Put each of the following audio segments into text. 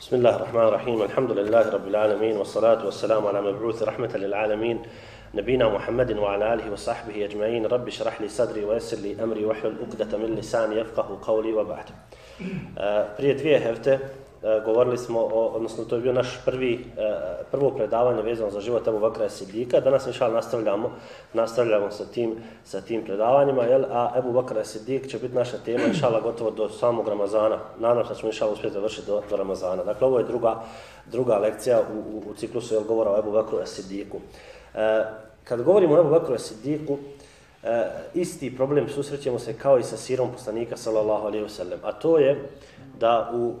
بسم الله الرحمن الرحيم. الحمد لله رب العالمين والصلاة والسلام على مبعوث رحمة للعالمين. نبينا محمد وعلى آله وصحبه أجمعين. رب اشرح لي صدري ويسر لي أمري واحلل عقدة من لساني يفقه قولي وبعد. prije dvije hefte E, govorili smo, o, odnosno to je bio naš prvi, e, prvo predavanje vezano za život Ebu Bakra Sidika. Danas inšal nastavljamo, nastavljamo sa tim, sa tim predavanjima, jel? a Ebu Bakra Sidik će biti naša tema inšala gotovo do samog Ramazana. Nadam se da ćemo inšala uspjeti završiti do, do Ramazana. Dakle, ovo je druga, druga lekcija u, u, u ciklusu jel, govora o Ebu Bakru Sidiku. E, kad govorimo o Ebu Bakru Sidiku, e, isti problem susrećemo se kao i sa sirom poslanika sallallahu alaihi wasallam, a to je da u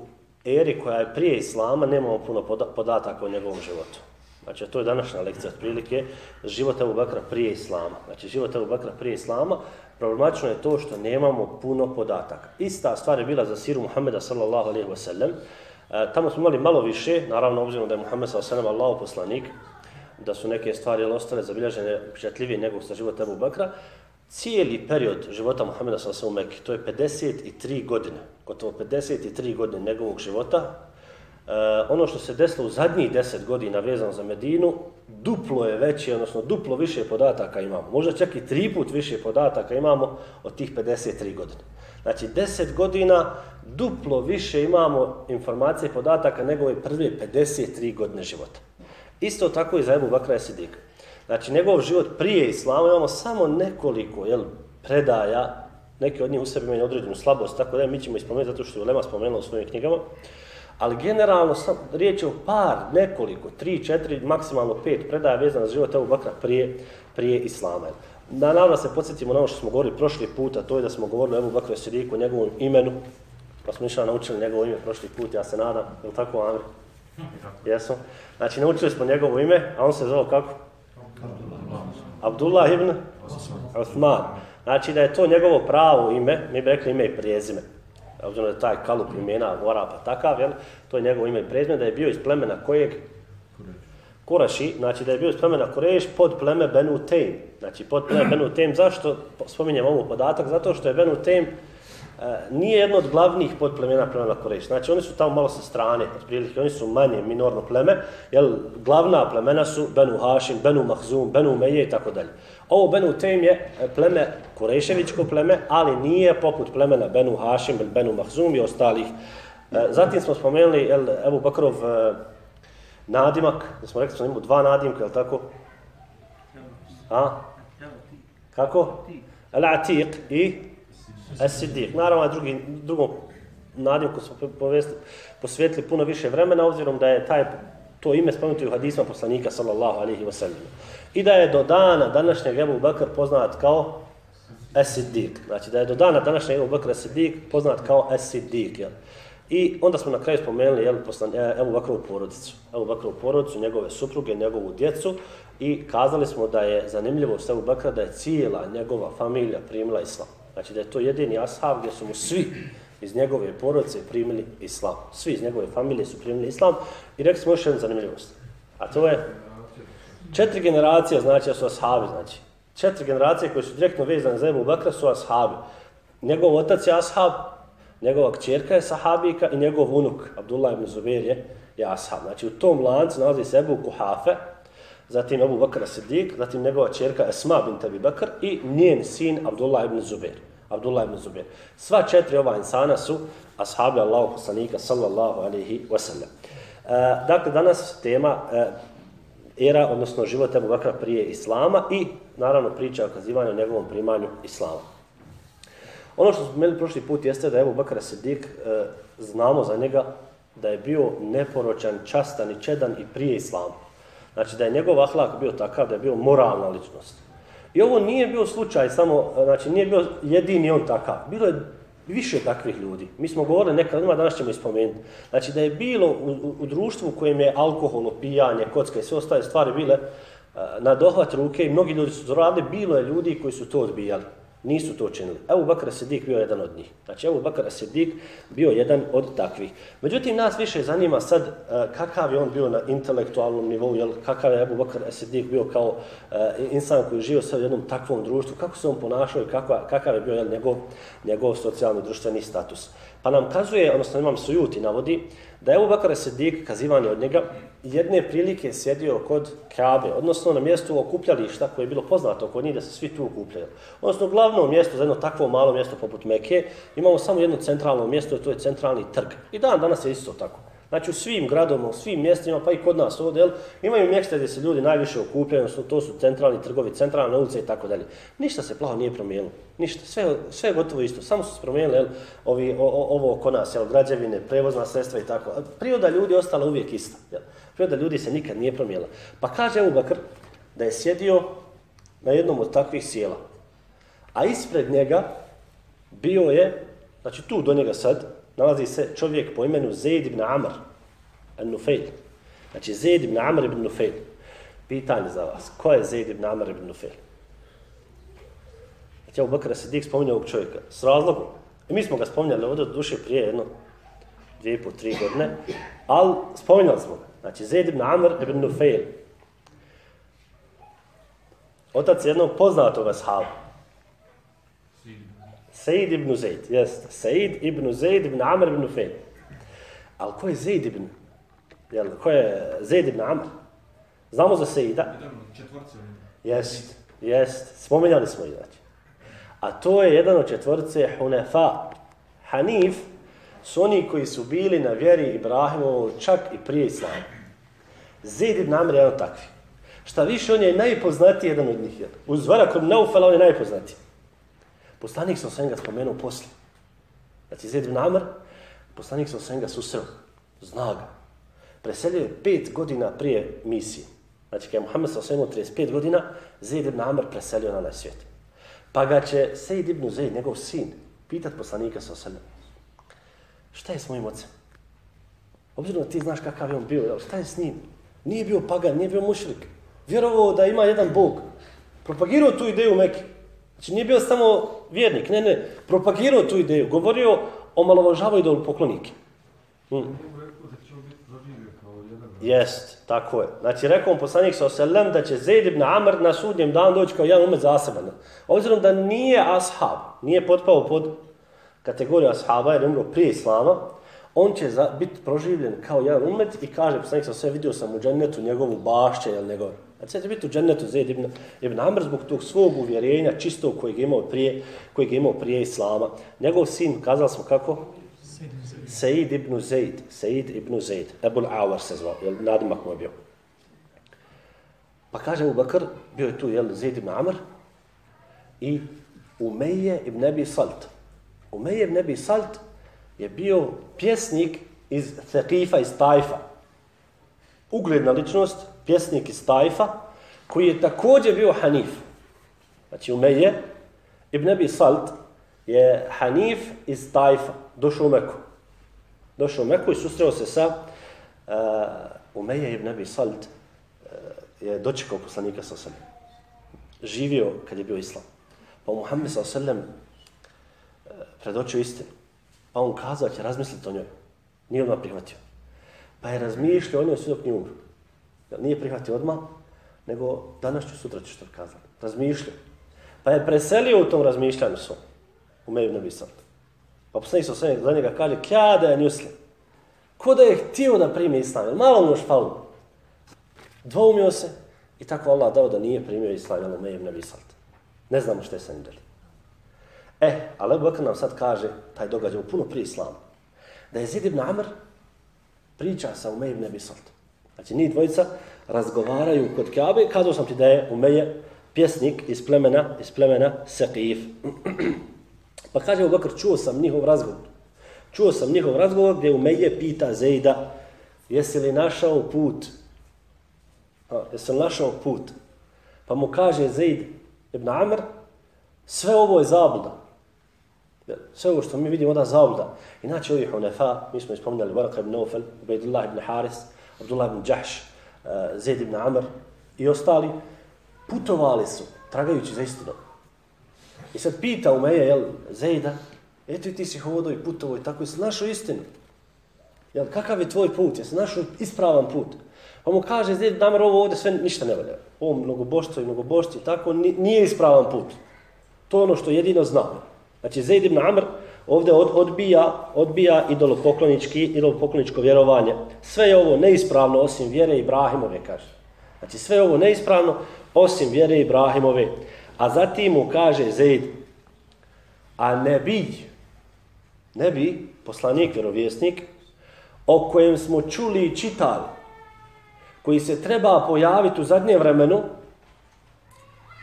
eri koja je prije Islama, nemamo puno podataka o njegovom životu. Znači, to je današnja lekcija otprilike, život Ebu Bakra prije Islama. Znači, život Ebu Bakra prije Islama, problematično je to što nemamo puno podataka. Ista stvar je bila za siru Muhammeda sallallahu alaihi wa sallam. E, tamo smo imali malo više, naravno obzirom da je Muhammed sallallahu alaihi wa sallam Allaho poslanik, da su neke stvari ostale zabilježene upečatljivije nego sa života Ebu Bakra, cijeli period života Muhammeda sa u Mekke, to je 53 godine, gotovo 53 godine njegovog života, uh, ono što se desilo u zadnjih 10 godina vezano za Medinu, duplo je veće, odnosno duplo više podataka imamo. Možda čak i tri put više podataka imamo od tih 53 godine. Znači, 10 godina duplo više imamo informacije i podataka nego je prve 53 godine života. Isto tako i za Ebu Bakra Sidika. Znači, njegov život prije islama imamo samo nekoliko jel, predaja, neke od njih u sebi imaju određenu slabost, tako da mi ćemo ispomenuti zato što je Ulema spomenula u svojim knjigama. Ali generalno, sam, riječ je o par, nekoliko, tri, četiri, maksimalno pet predaja vezana za život Ebu Bakra prije, prije islama. Da, naravno se podsjetimo na ono što smo govorili prošli put, a to je da smo govorili o Ebu Bakra Sidiku, njegovom imenu, pa smo išli naučili njegovo ime prošli put, ja se nadam, je li tako, Amri? Jesu. Znači, naučili smo njegovo ime, a on se zove kako? Abdullah ibn Uthman. Znači da je to njegovo pravo ime, mi bi rekli ime i prijezime. Obzirom da je taj kalup imena mora pa takav, jel? to je njegovo ime i prijezime, da je bio iz plemena kojeg? Kuraši, znači da je bio iz plemena Kureš pod pleme Benu Tejm. Znači pod pleme Benu Tejm, zašto spominjem ovu podatak? Zato što je Benu Tejm nije jedno od glavnih podplemena plemena Kureš. Znači, oni su tamo malo sa strane, otprilike, oni su manje, minorno pleme, jel, glavna plemena su Benu Hašim, Benu Mahzum, Benu Meje i tako dalje. Ovo Benu Tem je pleme, Kureševićko pleme, ali nije poput plemena Benu Hašim, Benu Mahzum i ostalih. E, zatim smo spomenuli, jel, Ebu Bakrov e, nadimak, da smo rekli, smo imamo dva nadimka, jel tako? A? Kako? Al-Atiq i Es-Siddiq. Naravno, drugi, drugom nadimku smo posvetili puno više vremena, obzirom da je taj, to ime spomenuto u hadisma poslanika, sallallahu alihi wa sallam. I da je do dana današnjeg Ebu Bakr poznat kao Es-Siddiq. Znači, da je do dana današnjeg Ebu Bakr Es-Siddiq poznat kao Es-Siddiq. Jel? I onda smo na kraju spomenuli jel, poslan, e, Ebu Bakrovu porodicu. Ebu Bakrovu porodicu, njegove supruge, njegovu djecu. I kazali smo da je zanimljivo u Ebu Bakra da je cijela njegova familija primila islam. Znači da je to jedini ashab gdje su mu svi iz njegove porodice primili islam. Svi iz njegove familije su primili islam. I rekli smo još jednu zanimljivost. A to je četiri generacije znači da su ashabi. Znači. Četiri generacije koje su direktno vezane za Ebu Bakra su ashabi. Njegov otac je ashab, njegova kćerka je sahabika i njegov unuk, Abdullah ibn Zubair je, je ashab. Znači u tom lancu nalazi se Ebu Kuhafe, zatim Abu Bakr Siddiq, zatim njegova čerka Esma bint Abi Bakr i njen sin Abdullah ibn Zubair. Abdullah ibn Zubair. Sva četiri ova insana su ashabi Allahu poslanika sallallahu alaihi wa sallam. E, dakle, danas tema e, era, odnosno život Abu Bakra prije Islama i naravno priča o kazivanju o njegovom primanju Islama. Ono što smo imeli prošli put jeste da je Abu Bakr Siddiq, e, znamo za njega da je bio neporočan, častan i čedan i prije Islama. Znači da je njegov ahlak bio takav da je bio moralna ličnost. I ovo nije bio slučaj samo, znači nije bio jedini on takav. Bilo je više takvih ljudi. Mi smo govorili nekad, ima danas ćemo ispomenuti. Znači da je bilo u, u, u društvu u kojem je alkohol, opijanje, kocka i sve ostale stvari bile uh, na dohvat ruke i mnogi ljudi su to radili, bilo je ljudi koji su to odbijali nisu to činili. Ebu Bakr Sidik bio jedan od njih. Znači, Ebu Bakr Sidik bio jedan od takvih. Međutim, nas više zanima sad uh, kakav je on bio na intelektualnom nivou, jel, kakav je Ebu Bakr Sidik bio kao uh, insan koji je živio sad u jednom takvom društvu, kako se on ponašao i kakva, kakav je bio jel, njegov, njegov socijalni društveni status. Pa nam kazuje, odnosno imam sujuti navodi, da je Ebu Bakar Sedik, kazivanje od njega, jedne prilike sjedio kod Kabe, odnosno na mjestu okupljališta koje je bilo poznato oko njih da se svi tu okupljaju. Odnosno glavno mjesto za jedno takvo malo mjesto poput Meke, imamo samo jedno centralno mjesto, to je centralni trg. I dan danas je isto tako. Znači u svim gradovima, u svim mjestima, pa i kod nas ovdje, jel, imaju mjesta gdje se ljudi najviše okupljaju, su, to su centralni trgovi, centralne ulice i tako dalje. Ništa se plaho nije promijenilo. Ništa, sve, sve je gotovo isto. Samo su se promijenili jel, ovi, o, o, ovo oko nas, jel, građevine, prevozna sredstva i tako. Priroda ljudi ostala uvijek ista. Jel. Priroda ljudi se nikad nije promijenila. Pa kaže Ebu Bakr da je sjedio na jednom od takvih sjela. A ispred njega bio je, znači tu do njega sad, nalazi se čovjek po imenu Zaid ibn Amr al-Nufail. Znači Zaid ibn Amr ibn Nufail. Pitanje za vas. Ko je Zaid ibn Amr ibn Nufail? Znači, Abu Bakr Sidik spominja ovog čovjeka. S razlogom. I mi smo ga spominjali ovdje od duše prije jedno, dvije i po, tri godine. Ali spominjali smo ga. Znači, Zaid ibn Amr ibn Nufail. Otac jednog poznatog ashaba. Sejid ibn Zaid, jeste. Sejid ibn Zaid ibn Amr ibn Nufail. Ali ko je Zaid ibn? Jel, ko je Zaid ibn Amr? Znamo za Sejida? Jest, jest. Spomenjali smo i znači. A to je jedan od četvrce Hunefa. Hanif su oni koji su bili na vjeri Ibrahimovu čak i prije Islama. Zaid ibn Amr je jedan takvi. Šta više, on je najpoznatiji jedan od njih. Uz Varakon Naufala on je najpoznatiji. Poslanik sam sam ga spomenuo poslije. Znači, Zed ibn Amr, poslanik sam sam ga susreo. Zna ga. Preselio je pet godina prije misije. Znači, kada je Muhammed sa sam 35 godina, Zed ibn Amr preselio na naj svijet. Pa ga će Sejid ibn Zed, njegov sin, pitat poslanika sa svemu. Šta je s mojim ocem? Obzirom da ti znaš kakav je on bio, šta je s njim? Nije bio pagan, nije bio mušrik. Vjerovao da ima jedan bog. Propagirao tu ideju Mekke. Znači nije bio samo vjernik, ne, ne, propagirao tu ideju, govorio o malovažavaju idol poklonike. Hmm. Jest, tako je. Znači, rekao poslanik sa oselem da će Zaid ibn Amr na sudnjem dan doći kao jedan umet zaseban. Obzirom da nije ashab, nije potpao pod kategoriju ashaba jer je umro prije islama, on će za, biti proživljen kao jedan umet i kaže, poslanik sa sve vidio sam u džennetu njegovu bašće, jel njegov. Znači, će biti u džennetu Zaid ibn, ibn Amr zbog tog svog uvjerenja čistog kojeg je imao prije, kojeg je imao prije Islama. Njegov sin, kazali smo kako? Said ibn Zaid. Said ibn Zaid. Ebul Awar se zvao, jel, nadimak mu je bio. Pa kaže u Bakr, bio je tu, jel, Zaid ibn Amr i Umeje ibn Nebi Salt. Umeje ibn Nebi Salt je bio pjesnik iz Thekifa, iz Tajfa. Ugledna ličnost, pjesnik iz Tajfa, koji je također bio Hanif. Znači, Umeje ibn Abi Salt je Hanif iz Tajfa, došao u Meku. Došao u Meku i susreo se sa uh, Umeje ibn Abi Salt, uh, je dočekao poslanika sa osam. Živio kad je bio Islam. Pa Muhammed sa osam uh, predočio istinu. Pa on kazao će razmisliti o njoj. Nije odmah prihvatio. Pa je razmišljao o njoj sve dok nije umro. Nije prihvatio odmah, nego danas ću, sutra ću što kazati. Razmišljao. Pa je preselio u tom razmišljanju svom. U meju nebi sad. Pa poslanik sa sve za njega kaže, kja da je njuslim. Ko da je htio da primi islam, jel malo mu još falu. Dvoumio se i tako Allah dao da nije primio islam, jel u meju nebi sad. Ne znamo što je sa njim deli. E, ali Ebu Bekr nam sad kaže, taj događaj u puno prije islama, da je Zid ibn Amr priča sa Umejim nebi saltu. Znači, njih dvojica razgovaraju kod Kabe, kazao sam ti da je Umeje pjesnik iz plemena, iz plemena Sekif. pa kaže Abu Bakr, čuo sam njihov razgovor. Čuo sam njihov razgovor gdje Umeje pita Zejda, jesi li našao put? A, jesi li našao put? Pa mu kaže Zejd ibn Amr, sve ovo je zabluda. Sve ovo što mi vidimo da zabluda. Inače, ovi Hunefa, mi smo ispominjali Baraka ibn Nofel, Ubejdullah ibn Haris, Abdullah ibn Đahš, eh, Zaid Zed ibn Amr i ostali, putovali su, tragajući za istinom. I sad pita Umeja, jel, Zejda, eto i ti si hodo i putovo i tako, jesi našao istinu? Jel, kakav je tvoj put? Jesi našao ispravan put? Pa mu kaže, Zed ibn Amr, ovo ovdje sve ništa ne valja. Ovo mnogoboštvo i mnogoboštvo i tako, nije ispravan put. To je ono što jedino znao. Znači, Zaid ibn Amr ovdje od, odbija, odbija idolopoklonički, idolopokloničko vjerovanje. Sve je ovo neispravno osim vjere Ibrahimove, kaže. Znači sve je ovo neispravno osim vjere Ibrahimove. A zatim mu kaže Zaid, a ne bi, ne bi, poslanik, vjerovjesnik, o kojem smo čuli i čitali, koji se treba pojaviti u zadnje vremenu,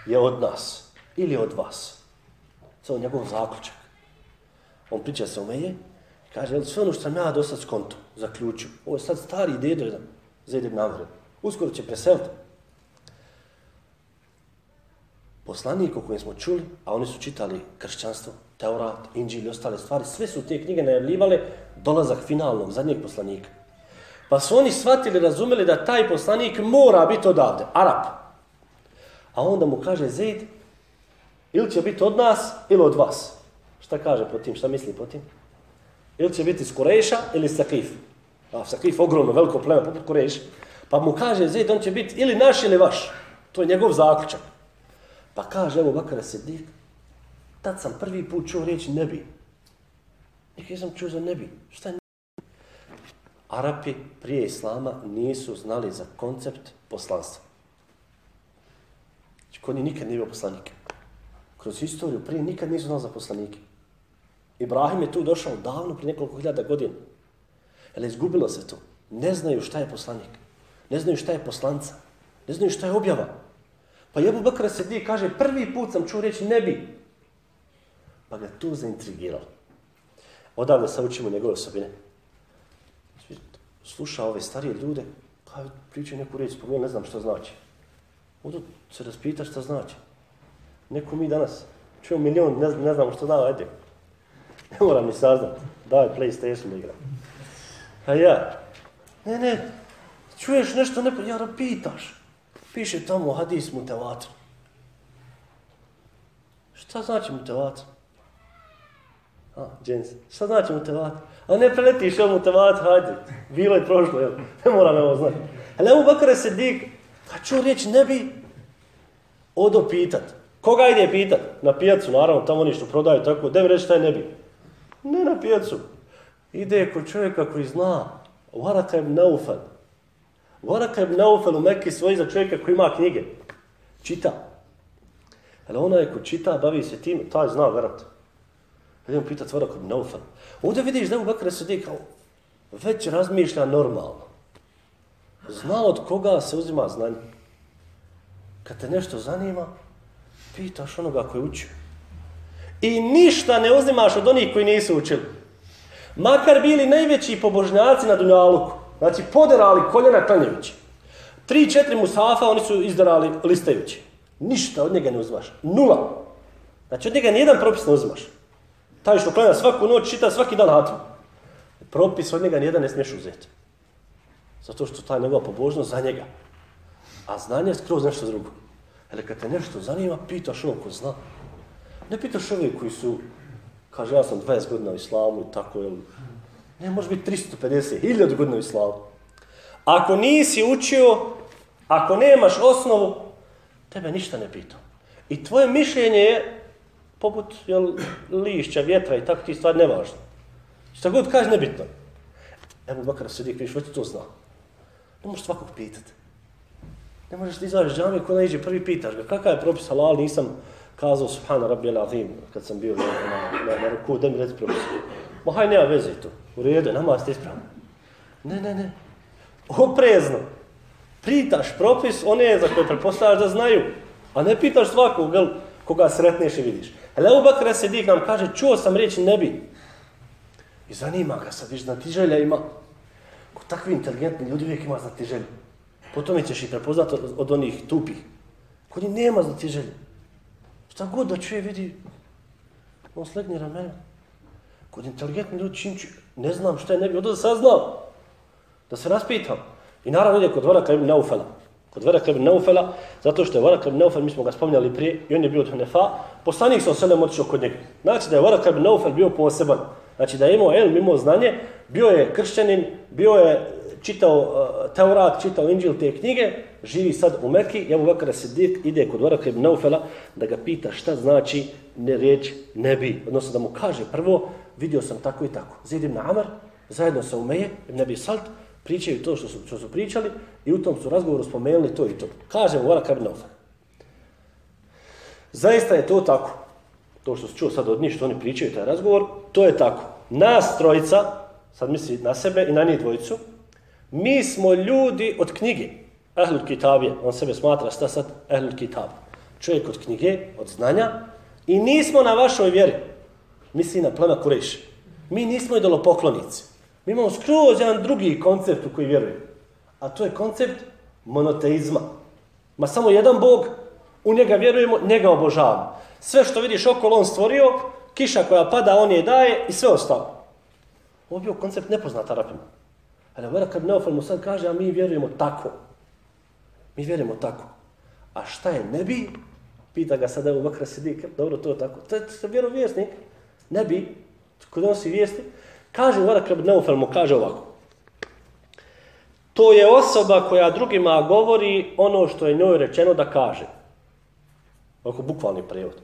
je od nas ili od vas. To je njegov zaključak. On priča sa Umeje meje, kaže, sve ono što sam ja do sad skonto, zaključio, ovo je sad stari dedo jedan, Zaid ibn Amr, uskoro će preseliti. Poslanik o kojem smo čuli, a oni su čitali kršćanstvo, Teurat, Inđil i ostale stvari, sve su te knjige najavljivale dolazak finalnog, zadnjeg poslanika. Pa su oni shvatili, razumeli da taj poslanik mora biti odavde, Arab. A onda mu kaže Zaid, ili će biti od nas, ili od vas. Šta kaže po tim, šta misli po tim? Ili će biti iz ili Sakif. A Sakif ogromno, veliko pleme, poput Kurejša. Pa mu kaže Zaid, on će biti ili naš ili vaš. To je njegov zaključak. Pa kaže, evo Bakara Sidik, tad sam prvi put čuo riječ nebi. Nikad sam čuo za nebi. Šta je nebi? Arapi prije Islama nisu znali za koncept poslanstva. Znači, kod njih nikad nije bio poslanik. Kroz istoriju prije nikad nisu znali za poslanike. Ibrahim je tu došao davno, prije nekoliko hiljada godina. Jel izgubilo se to? Ne znaju šta je poslanik. Ne znaju šta je poslanca. Ne znaju šta je objava. Pa Jebu Bakra Sedi kaže, prvi put sam čuo reći nebi. Pa ga to zaintrigiralo. Odavde sad učimo njegove osobine. Sluša ove starije ljude, pa pričaju neku reč, spomenuo, ne znam što znači. Odo se raspita šta znači. Neko mi danas čuo milion, ne, ne znamo što znači, ajde. Ne moram mi saznat. Daj PlayStation igra. A ja, ne, ne, čuješ nešto, ne, ja pitaš. Piše tamo hadis mutevatr. Šta znači mutevatr? A, džens. Šta znači mutevatr? A ne preletiš ovo mutevatr, hajde. Bilo je prošlo, jel? Ne moram ovo znati. Ali Abu Bakr se dig, a čuo riječ ne bi odo pitat. Koga ide pitat? Na pijacu, naravno, tamo ništa prodaju tako. Da mi reći šta je ne bi? Ne na pijacu. Ide kod čovjeka koji zna. Varaka ibn Naufal. Varaka ibn Naufal u Mekke svoji za čovjeka koji ima knjige. Čita. Ali onaj ko čita, bavi se tim, taj zna vrat. Idemo pitati Varaka ibn Naufal. Ovdje vidiš da u Bakre kao već razmišlja normalno. Zna od koga se uzima znanje. Kad te nešto zanima, pitaš onoga koji uči. I ništa ne uzimaš od onih koji nisu učili. Makar bili najveći pobožnjaci na Dunjaluku. Znači, poderali koljena klanjajući. Tri, četiri musafa oni su izdarali listajući. Ništa od njega ne uzimaš. Nula. Znači, od njega nijedan propis ne uzimaš. Taj što klanja svaku noć, čita svaki dan hatmu. Propis od njega nijedan ne smiješ uzeti. Zato što taj njegova pobožnost za njega. A znanje je skroz nešto drugo. Ali kad te nešto zanima, pitaš ono ko zna. Ne pitaš ove koji su, kaže, ja sam 20 godina u islamu i tako, jel? Ne, može biti 350, 1000 godina u islamu. Ako nisi učio, ako nemaš osnovu, tebe ništa ne pita. I tvoje mišljenje je poput jel, lišća, vjetra i tako ti stvari nevažno. Šta god kaže, nebitno. Evo Bakar Sidik, vidiš, već to zna. Ne možeš svakog pitati. Ne možeš ti izaći džami, ko ne iđe prvi pitaš ga, kakav je propis halal, nisam kazao subhana rabbi al-azim, kad sam bio na, na, na, na ruku, da mi reci propis. Ma haj, nema veze to, u redu, nama ste ispravni. Ne, ne, ne, oprezno. Pitaš propis, one za koje prepostavljaš da znaju, a ne pitaš svakog, gel, koga sretneš i vidiš. Ele u Bakra Sedik nam kaže, čuo sam reći nebi. I zanima ga sad, viš, znatiželja ima. Ko takvi inteligentni ljudi uvijek ima znatiželju. Potom ćeš i prepoznat od, od onih tupih. Kod njih nema znatiželja. Šta god da čuje, vidi, on slegne ramena. Kod inteligentni ljudi čim čuje, ne znam šta je nebi, onda da saznao. Da se raspitam. I naravno ide kod Varaka ibn Naufala. Kod Varaka ibn Naufala, zato što je Varaka ibn Naufal, mi smo ga spominjali prije, i on je bio od Hanefa, poslanik sa oselem otišao kod njega. Znači da je Varaka ibn Naufal bio poseban. Znači da je imao elm, imao znanje, bio je kršćanin, bio je čitao uh, Teurat, čitao Inđil te knjige, živi sad u Mekki, Ebu Bekara Sidik ide kod Varaka ibn Naufela da ga pita šta znači ne riječ nebi. Odnosno da mu kaže prvo, vidio sam tako i tako. Zidim na Amar, zajedno sa Umeje, nebi Salt, pričaju to što su, što su pričali i u tom su razgovoru spomenuli to i to. Kaže mu Varaka ibn Naufela. Zaista je to tako. To što se čuo sad od njih što oni pričaju taj razgovor, to je tako. Nas trojica, sad misli na sebe i na njih dvojicu, mi smo ljudi od knjige. Ahlul Kitabije, on sebe smatra šta sad Ahlul Kitab. Čovjek od knjige, od znanja i nismo na vašoj vjeri. Misli na plema Kureš. Mi nismo idolopoklonici. Mi imamo skroz jedan drugi koncept u koji vjerujemo. A to je koncept monoteizma. Ma samo jedan Bog, u njega vjerujemo, njega obožavamo. Sve što vidiš okolo on stvorio, kiša koja pada on je daje i sve ostalo. Ovo je bio koncept nepoznat Arapima. Ali Vera kad Neofel mu sad kaže, a mi vjerujemo tako. Mi vjerujemo tako. A šta je nebi? Pita ga sada u Bakra Sidik. Dobro, to je tako. To je, vjerovjesnik. Nebi, kod si vijesti. Kaže Vera kad Neufel mu kaže ovako. To je osoba koja drugima govori ono što je njoj rečeno da kaže. Ovako bukvalni prevod.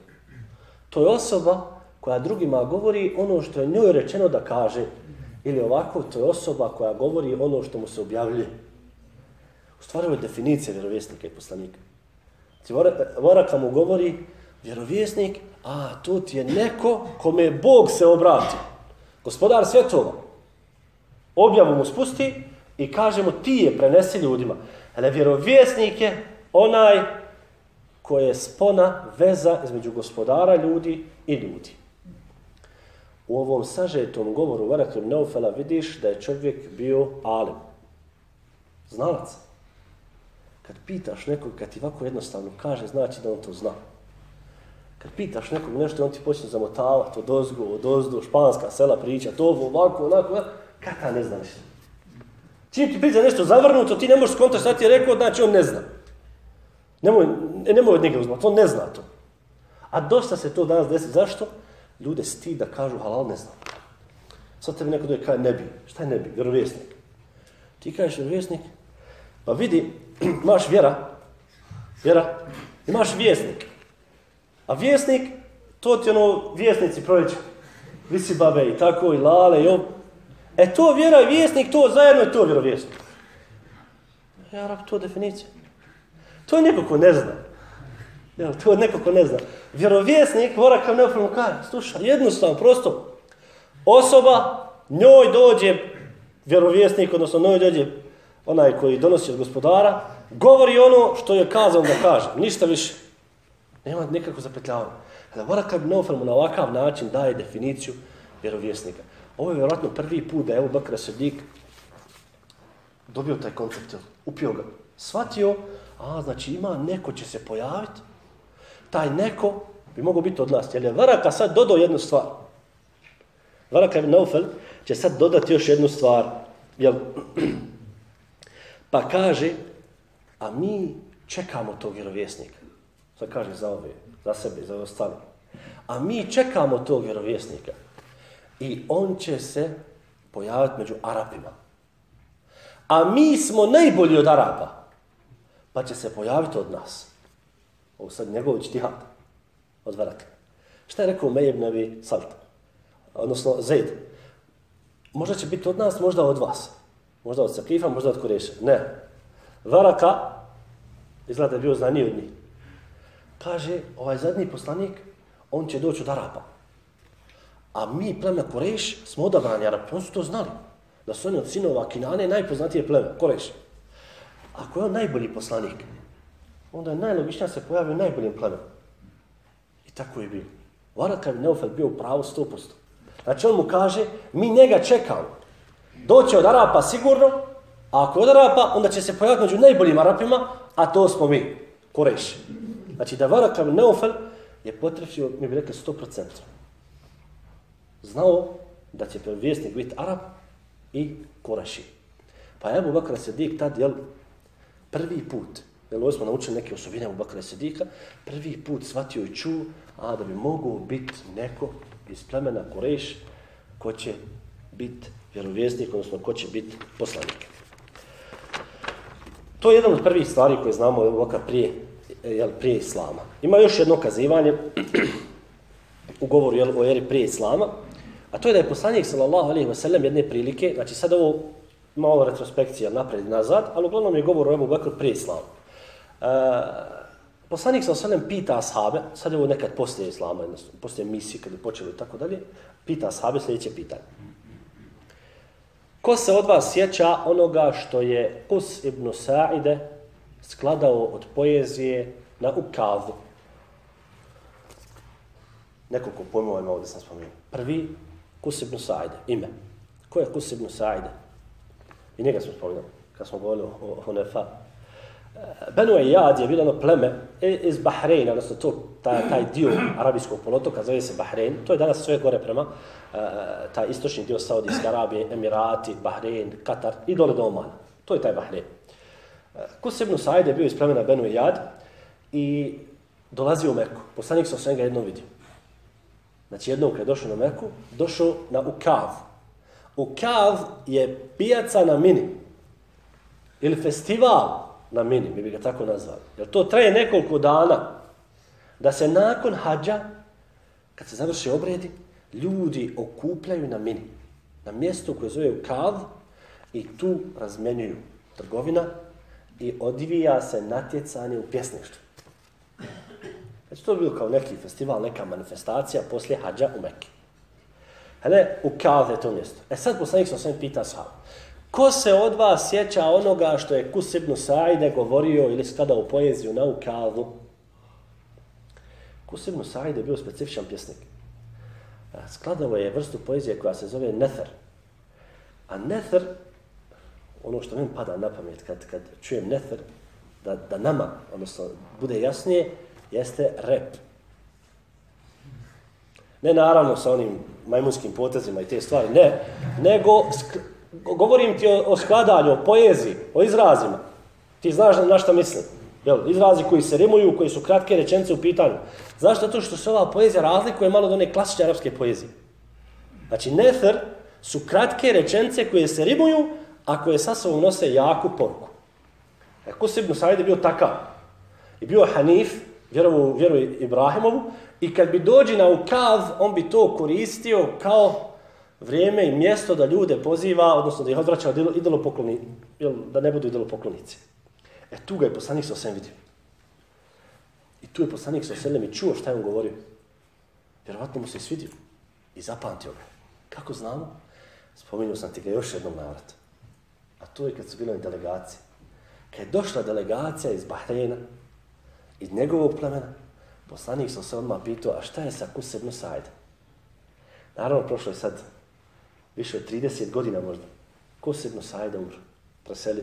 To je osoba koja drugima govori ono što je njoj rečeno da kaže. Ili ovako, to je osoba koja govori ono što mu se objavljuje. U definicije je definicija vjerovjesnika i poslanika. Znači, Voraka mu govori, vjerovjesnik, a to ti je neko kome Bog se obrati. Gospodar svjetova. Objavu mu spusti i kaže mu ti je prenesi ljudima. Ali vjerovjesnik je onaj koje je spona, veza između gospodara ljudi i ljudi. U ovom sažetom govoru Varak ibn Neufela vidiš da je čovjek bio alim. Znalac. Kad pitaš nekog, kad ti ovako jednostavno kaže, znači da on to zna. Kad pitaš nekog nešto, on ti počne zamotavati od ozgu, od španska sela priča, to ovako, onako, kada ne zna ništa. Čim ti priča nešto zavrnuto, ti ne možeš skontati šta ti je rekao, znači on ne zna. Nemoj, e, nemoj od njega uzmati, on ne zna to. A dosta se to danas desi. Zašto? Ljude sti da kažu halal ne znam. Sad tebi neko doje kaj nebi. Šta je nebi? Vjerovjesnik. Ti kažeš vjerovjesnik, pa vidi, imaš vjera, vjera, imaš vjesnik. A vjesnik, to ti ono vjesnici proljeća, Visi babe i tako, i lale, i ob. E to vjera i vjesnik, to zajedno je to vjerovjesnik. Ja rab, to definicija. To je neko ko ne zna. Ja, to je neko ko ne zna. Vjerovjesnik mora kao neopravno kaže, slušaj, jednostavno, prosto, osoba, njoj dođe vjerovjesnik, odnosno njoj dođe onaj koji donosi od gospodara, govori ono što je kazao da kaže, ništa više. Nema nikakvo zapetljavanje. Da ibn kad mu na ovakav način daje definiciju vjerovjesnika. Ovo je vjerojatno prvi put da je Evo Bakra Sedik dobio taj koncept, upio ga, shvatio A, znači ima neko će se pojaviti. Taj neko bi mogao biti od nas. Jer je Varaka sad dodao jednu stvar. Varaka ibn Naufel će sad dodati još jednu stvar. Jel? Pa kaže, a mi čekamo tog vjerovjesnika. Sad kaže za ove, za sebe, za ostale. A mi čekamo tog vjerovjesnika. I on će se pojaviti među Arapima. A mi smo najbolji od Arapa pa će se pojaviti od nas. Ovo sad njegov čtihad od Varaka. Šta je rekao Mejeb Nevi Salt? Odnosno Zaid. Možda će biti od nas, možda od vas. Možda od Sakifa, možda od Kureša. Ne. Varaka, izgleda da je bio znaniji od njih. Kaže, ovaj zadnji poslanik, on će doći od Arapa. A mi, pleme Kureš, smo odabrani Arapi. On su to znali. Da su oni od sinova Kinane najpoznatije pleme, Kureš. Ako je on najbolji poslanik, onda je najlogičnija se pojavio najboljim plenom. I tako je bilo. Varaka je Neufel bio u pravu 100%. Znači on mu kaže, mi njega čekamo. Doće od Arapa sigurno, a ako od Arapa, onda će se pojaviti među najboljim Arapima, a to smo mi, Koreši. Znači da Varaka bi Neufel je potrefio, mi bi rekli, 100%. Znao da će vjesnik biti Arab i Koreši. Pa Abu Bakr Sedik tad, jel, prvi put, jel, ovo smo naučili neke osobine Abu Bakr Sedika, prvi put shvatio i čuo, a da bi mogao biti neko iz plemena Koreš, ko će biti vjerovjesnik, odnosno ko će biti poslanik. To je jedan od prvih stvari koje znamo ovoga prije, jel, prije Islama. Ima još jedno kazivanje u govoru jel, o eri prije Islama, a to je da je poslanik sallallahu alaihi wa sallam jedne prilike, znači sad ovo malo retrospekcija napred i nazad, ali uglavnom je govor o Ebu Bekru prije Islama. E, poslanik sallallahu alaihi wa sallam pita ashabe, sad je ovo nekad poslije Islama, poslije misije kad je počelo i tako dalje, pita ashabe sljedeće pitanje. Ko se od vas sjeća onoga što je Kus ibn Sa'ide skladao od poezije na ukavu? Nekoliko pojmova ima ovdje sam spomenuo. Prvi, Kus ibn Sa'ide, ime. Ko je Kus ibn Sa'ide? I njega smo spomenuli, kad smo govorili o Hunefa. Benu Ejad je bilo ono pleme e, iz Bahreina, odnosno to, taj, taj dio arabijskog polotoka, zove se Bahrein, to je danas sve gore prema uh, taj istočni dio Saudijske Arabije, Emirati, Bahrein, Katar i dole do Omana. To je taj Bahrein. E, uh, Kus ibn Sa'id je bio iz plemena Benu Ejad i dolazio u Meku. Poslanik sa svega jednom vidio. Znači jednom kada je došao na Meku, došao na Ukav. Ukav je pijaca na mini. Ili festival na mini, mi bi ga tako nazvali. Jer to traje nekoliko dana da se nakon hađa, kad se završi obredi, ljudi okupljaju na mini. Na mjestu koje zove Kav i tu razmenjuju trgovina i odvija se natjecanje u pjesništvu. Znači to je bilo kao neki festival, neka manifestacija poslije hađa u Mekke. Hele, u Kav je to mjesto. E sad poslanik sam sve pita sahabu. Ko se od vas sjeća onoga što je Kus ibn Sa'ide govorio ili skladao poeziju na Ukavu? Kus ibn Sa'ide je bio specifičan pjesnik. Skladao je vrstu poezije koja se zove Nether. A Nether, ono što meni pada na pamet kad, kad čujem Nether, da, da nama, odnosno, bude jasnije, jeste rep. Ne naravno sa onim majmunskim potezima i te stvari, ne, nego govorim ti o, o skladanju, o poeziji, o izrazima. Ti znaš na šta mislim. Jel, izrazi koji se rimuju, koji su kratke rečence u pitanju. Znaš to što se ova poezija razlikuje malo od one klasične arapske poezije. Znači, nefer su kratke rečence koje se rimuju, a koje sa sobom nose jaku poruku. E, Kus ibn je bio takav. I bio Hanif, vjerovu, vjeru Ibrahimovu, i kad bi dođi na ukav, on bi to koristio kao vrijeme i mjesto da ljude poziva, odnosno da ih odvraća od idolopokloni, da ne budu idolopoklonici. E tu ga je poslanik sa osem vidio. I tu je poslanik sa osem i čuo šta je on govorio. Vjerovatno mu se svidio i zapamtio ga. Kako znamo? Spominio sam ti ga još jednom navrat. A to je kad su bile delegacije. Kad je došla delegacija iz Bahrajena, iz njegovog plemena, poslanik sam se odmah pitao, a šta je sa Kusebnu Sajda? Naravno, prošlo je sad više od 30 godina možda, ko se jedno sajda umro, preseli.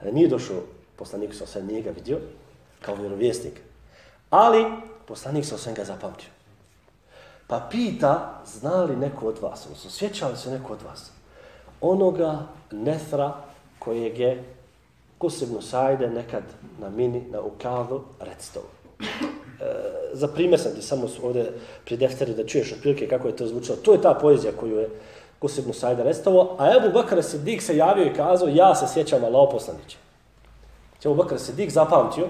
A nije došao poslanik sa osvijem, nije ga vidio, kao vjerovjesnik. Ali poslanik sa osvijem ga zapamtio. Pa pita, zna li neko od vas, odnosno sjeća li se neko od vas, onoga nethra kojeg je Kusibnu Sajde nekad na mini, na ukavu, recitovo. Za primjer sam ti samo ovdje pri defteri da čuješ otprilike kako je to zvučalo. To je ta poezija koju je Kusib Musajda restavo, a Ebu Bakr Sidik se javio i kazao, ja se sjećam Allaho poslanića. Znači, Ebu Bakr Sidik zapamtio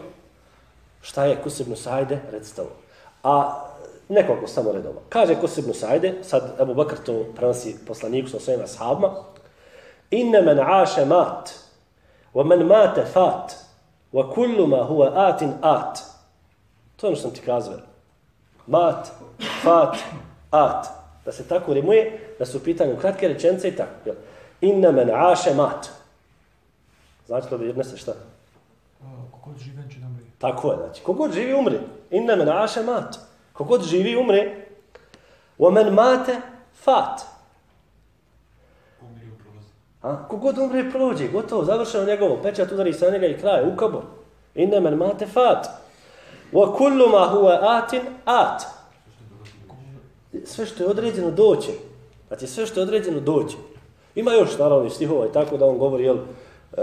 šta je Kusib Musajde restavo. A nekoliko samo redova. Kaže Kusib Musajde, sad Ebu Bakr to prenosi poslaniku sa svojima sahabima, inne men aše mat, wa men mate fat, wa kullu ma huwa atin at. To je ono što sam ti kazao. Mat, fat, at. Da se tako rimuje, da su u pitanju kratke rečence i tako. Jel? Inna men aše mat. Znači to da jedne se šta? Kogod živi, će nam Tako je, znači. Kogod živi, umri. Inna men aše mat. Kogod živi, umri. Wa men mate, fat. A, kogod umre, prođe, gotovo, završeno njegovo, pečat udari sa njega i kraj, u kabor. Inna men mate, fat. Wa kullu ma huwa atin, at. Sve što je određeno doće. Znači sve što je određeno doće. Ima još naravno stihova i tako da on govori jel, e,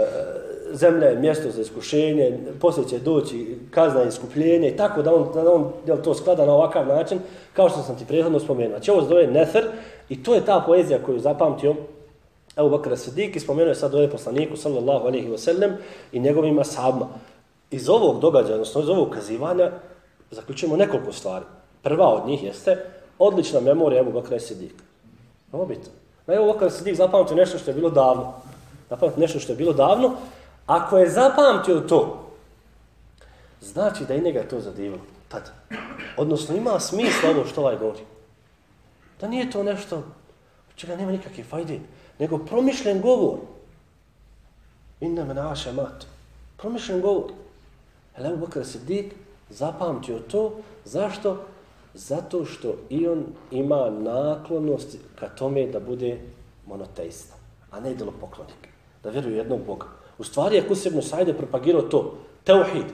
zemlja je mjesto za iskušenje, poslije će doći kazna i iskupljenje i tako da on, da on jel, to sklada na ovakav način kao što sam ti prethodno spomenuo. Znači ovo se zove Nether I to je ta poezija koju zapamtio Ebu Bakr Sidik i spomenuo je sad ovdje poslaniku sallallahu alaihi wa sallam i njegovim ashabima. Iz ovog događaja, odnosno iz ovog kazivanja, zaključujemo nekoliko stvari. Prva od njih jeste odlična memorija Ebu Bakra i Sidika. Ovo bitno. Na Ebu Bakr Sidik zapamtio nešto što je bilo davno. Zapamtio nešto što je bilo davno. Ako je zapamtio to, znači da i njega je to zadivilo. Tad. Odnosno ima smisla ono što ovaj govori. Da nije to nešto čega nema nikakve fajde, nego promišljen govor. Inna me mat. Promišljen govor. Hele, Abu Bakr Siddiq zapamtio to. Zašto? Zato što i on ima naklonost ka tome da bude monoteista, a ne idolopoklonik. Da vjeruje jednog Boga. U stvari je Kusir Musajde propagirao to. Teuhid.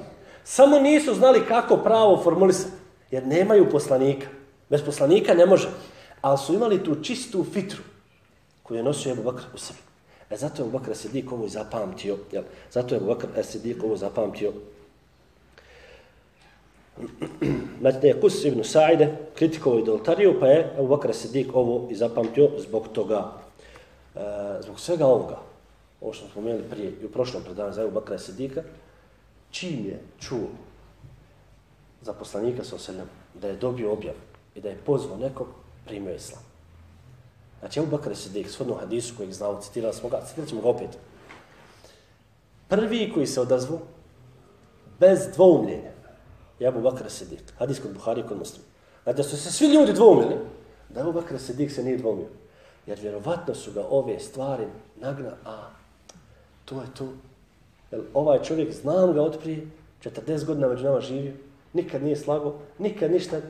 Samo nisu znali kako pravo formulisati. Jer nemaju poslanika. Bez poslanika ne može. Ali su imali tu čistu fitru koju je nosio Ebu Bakr u sebi. E zato je Ebu Bakr Sidik ovo zapamtio. Jel? Zato je Ebu Bakr Sidik ovo zapamtio. Znači je Kus ibn Sa'ide kritikovao idolatariju, pa je Abu Bakr Sidik ovo i zapamtio zbog toga. E, zbog svega ovoga, ovo što smo spomenuli prije i u prošlom predavanju za Abu Bakr Sidika, čim je čuo za poslanika sa oseljem da je dobio objav i da je pozvao nekog, primio islam. Znači, Abu Bakr Sidik, svodno hadisu kojeg znao, citirali smo ga, citirat ćemo ga opet. Prvi koji se odazvu, bez dvoumljenja, i Abu Bakr Sidik, hadis kod Buhari i kod Muslima. Znači, da su se svi ljudi dvoumljeni, da Abu Bakr Sidik se nije dvoumio. Jer vjerovatno su ga ove stvari nagna, a to je to. Jer ovaj čovjek, znam ga od prije, 40 godina među nama živio, nikad nije slago, nikad ništa,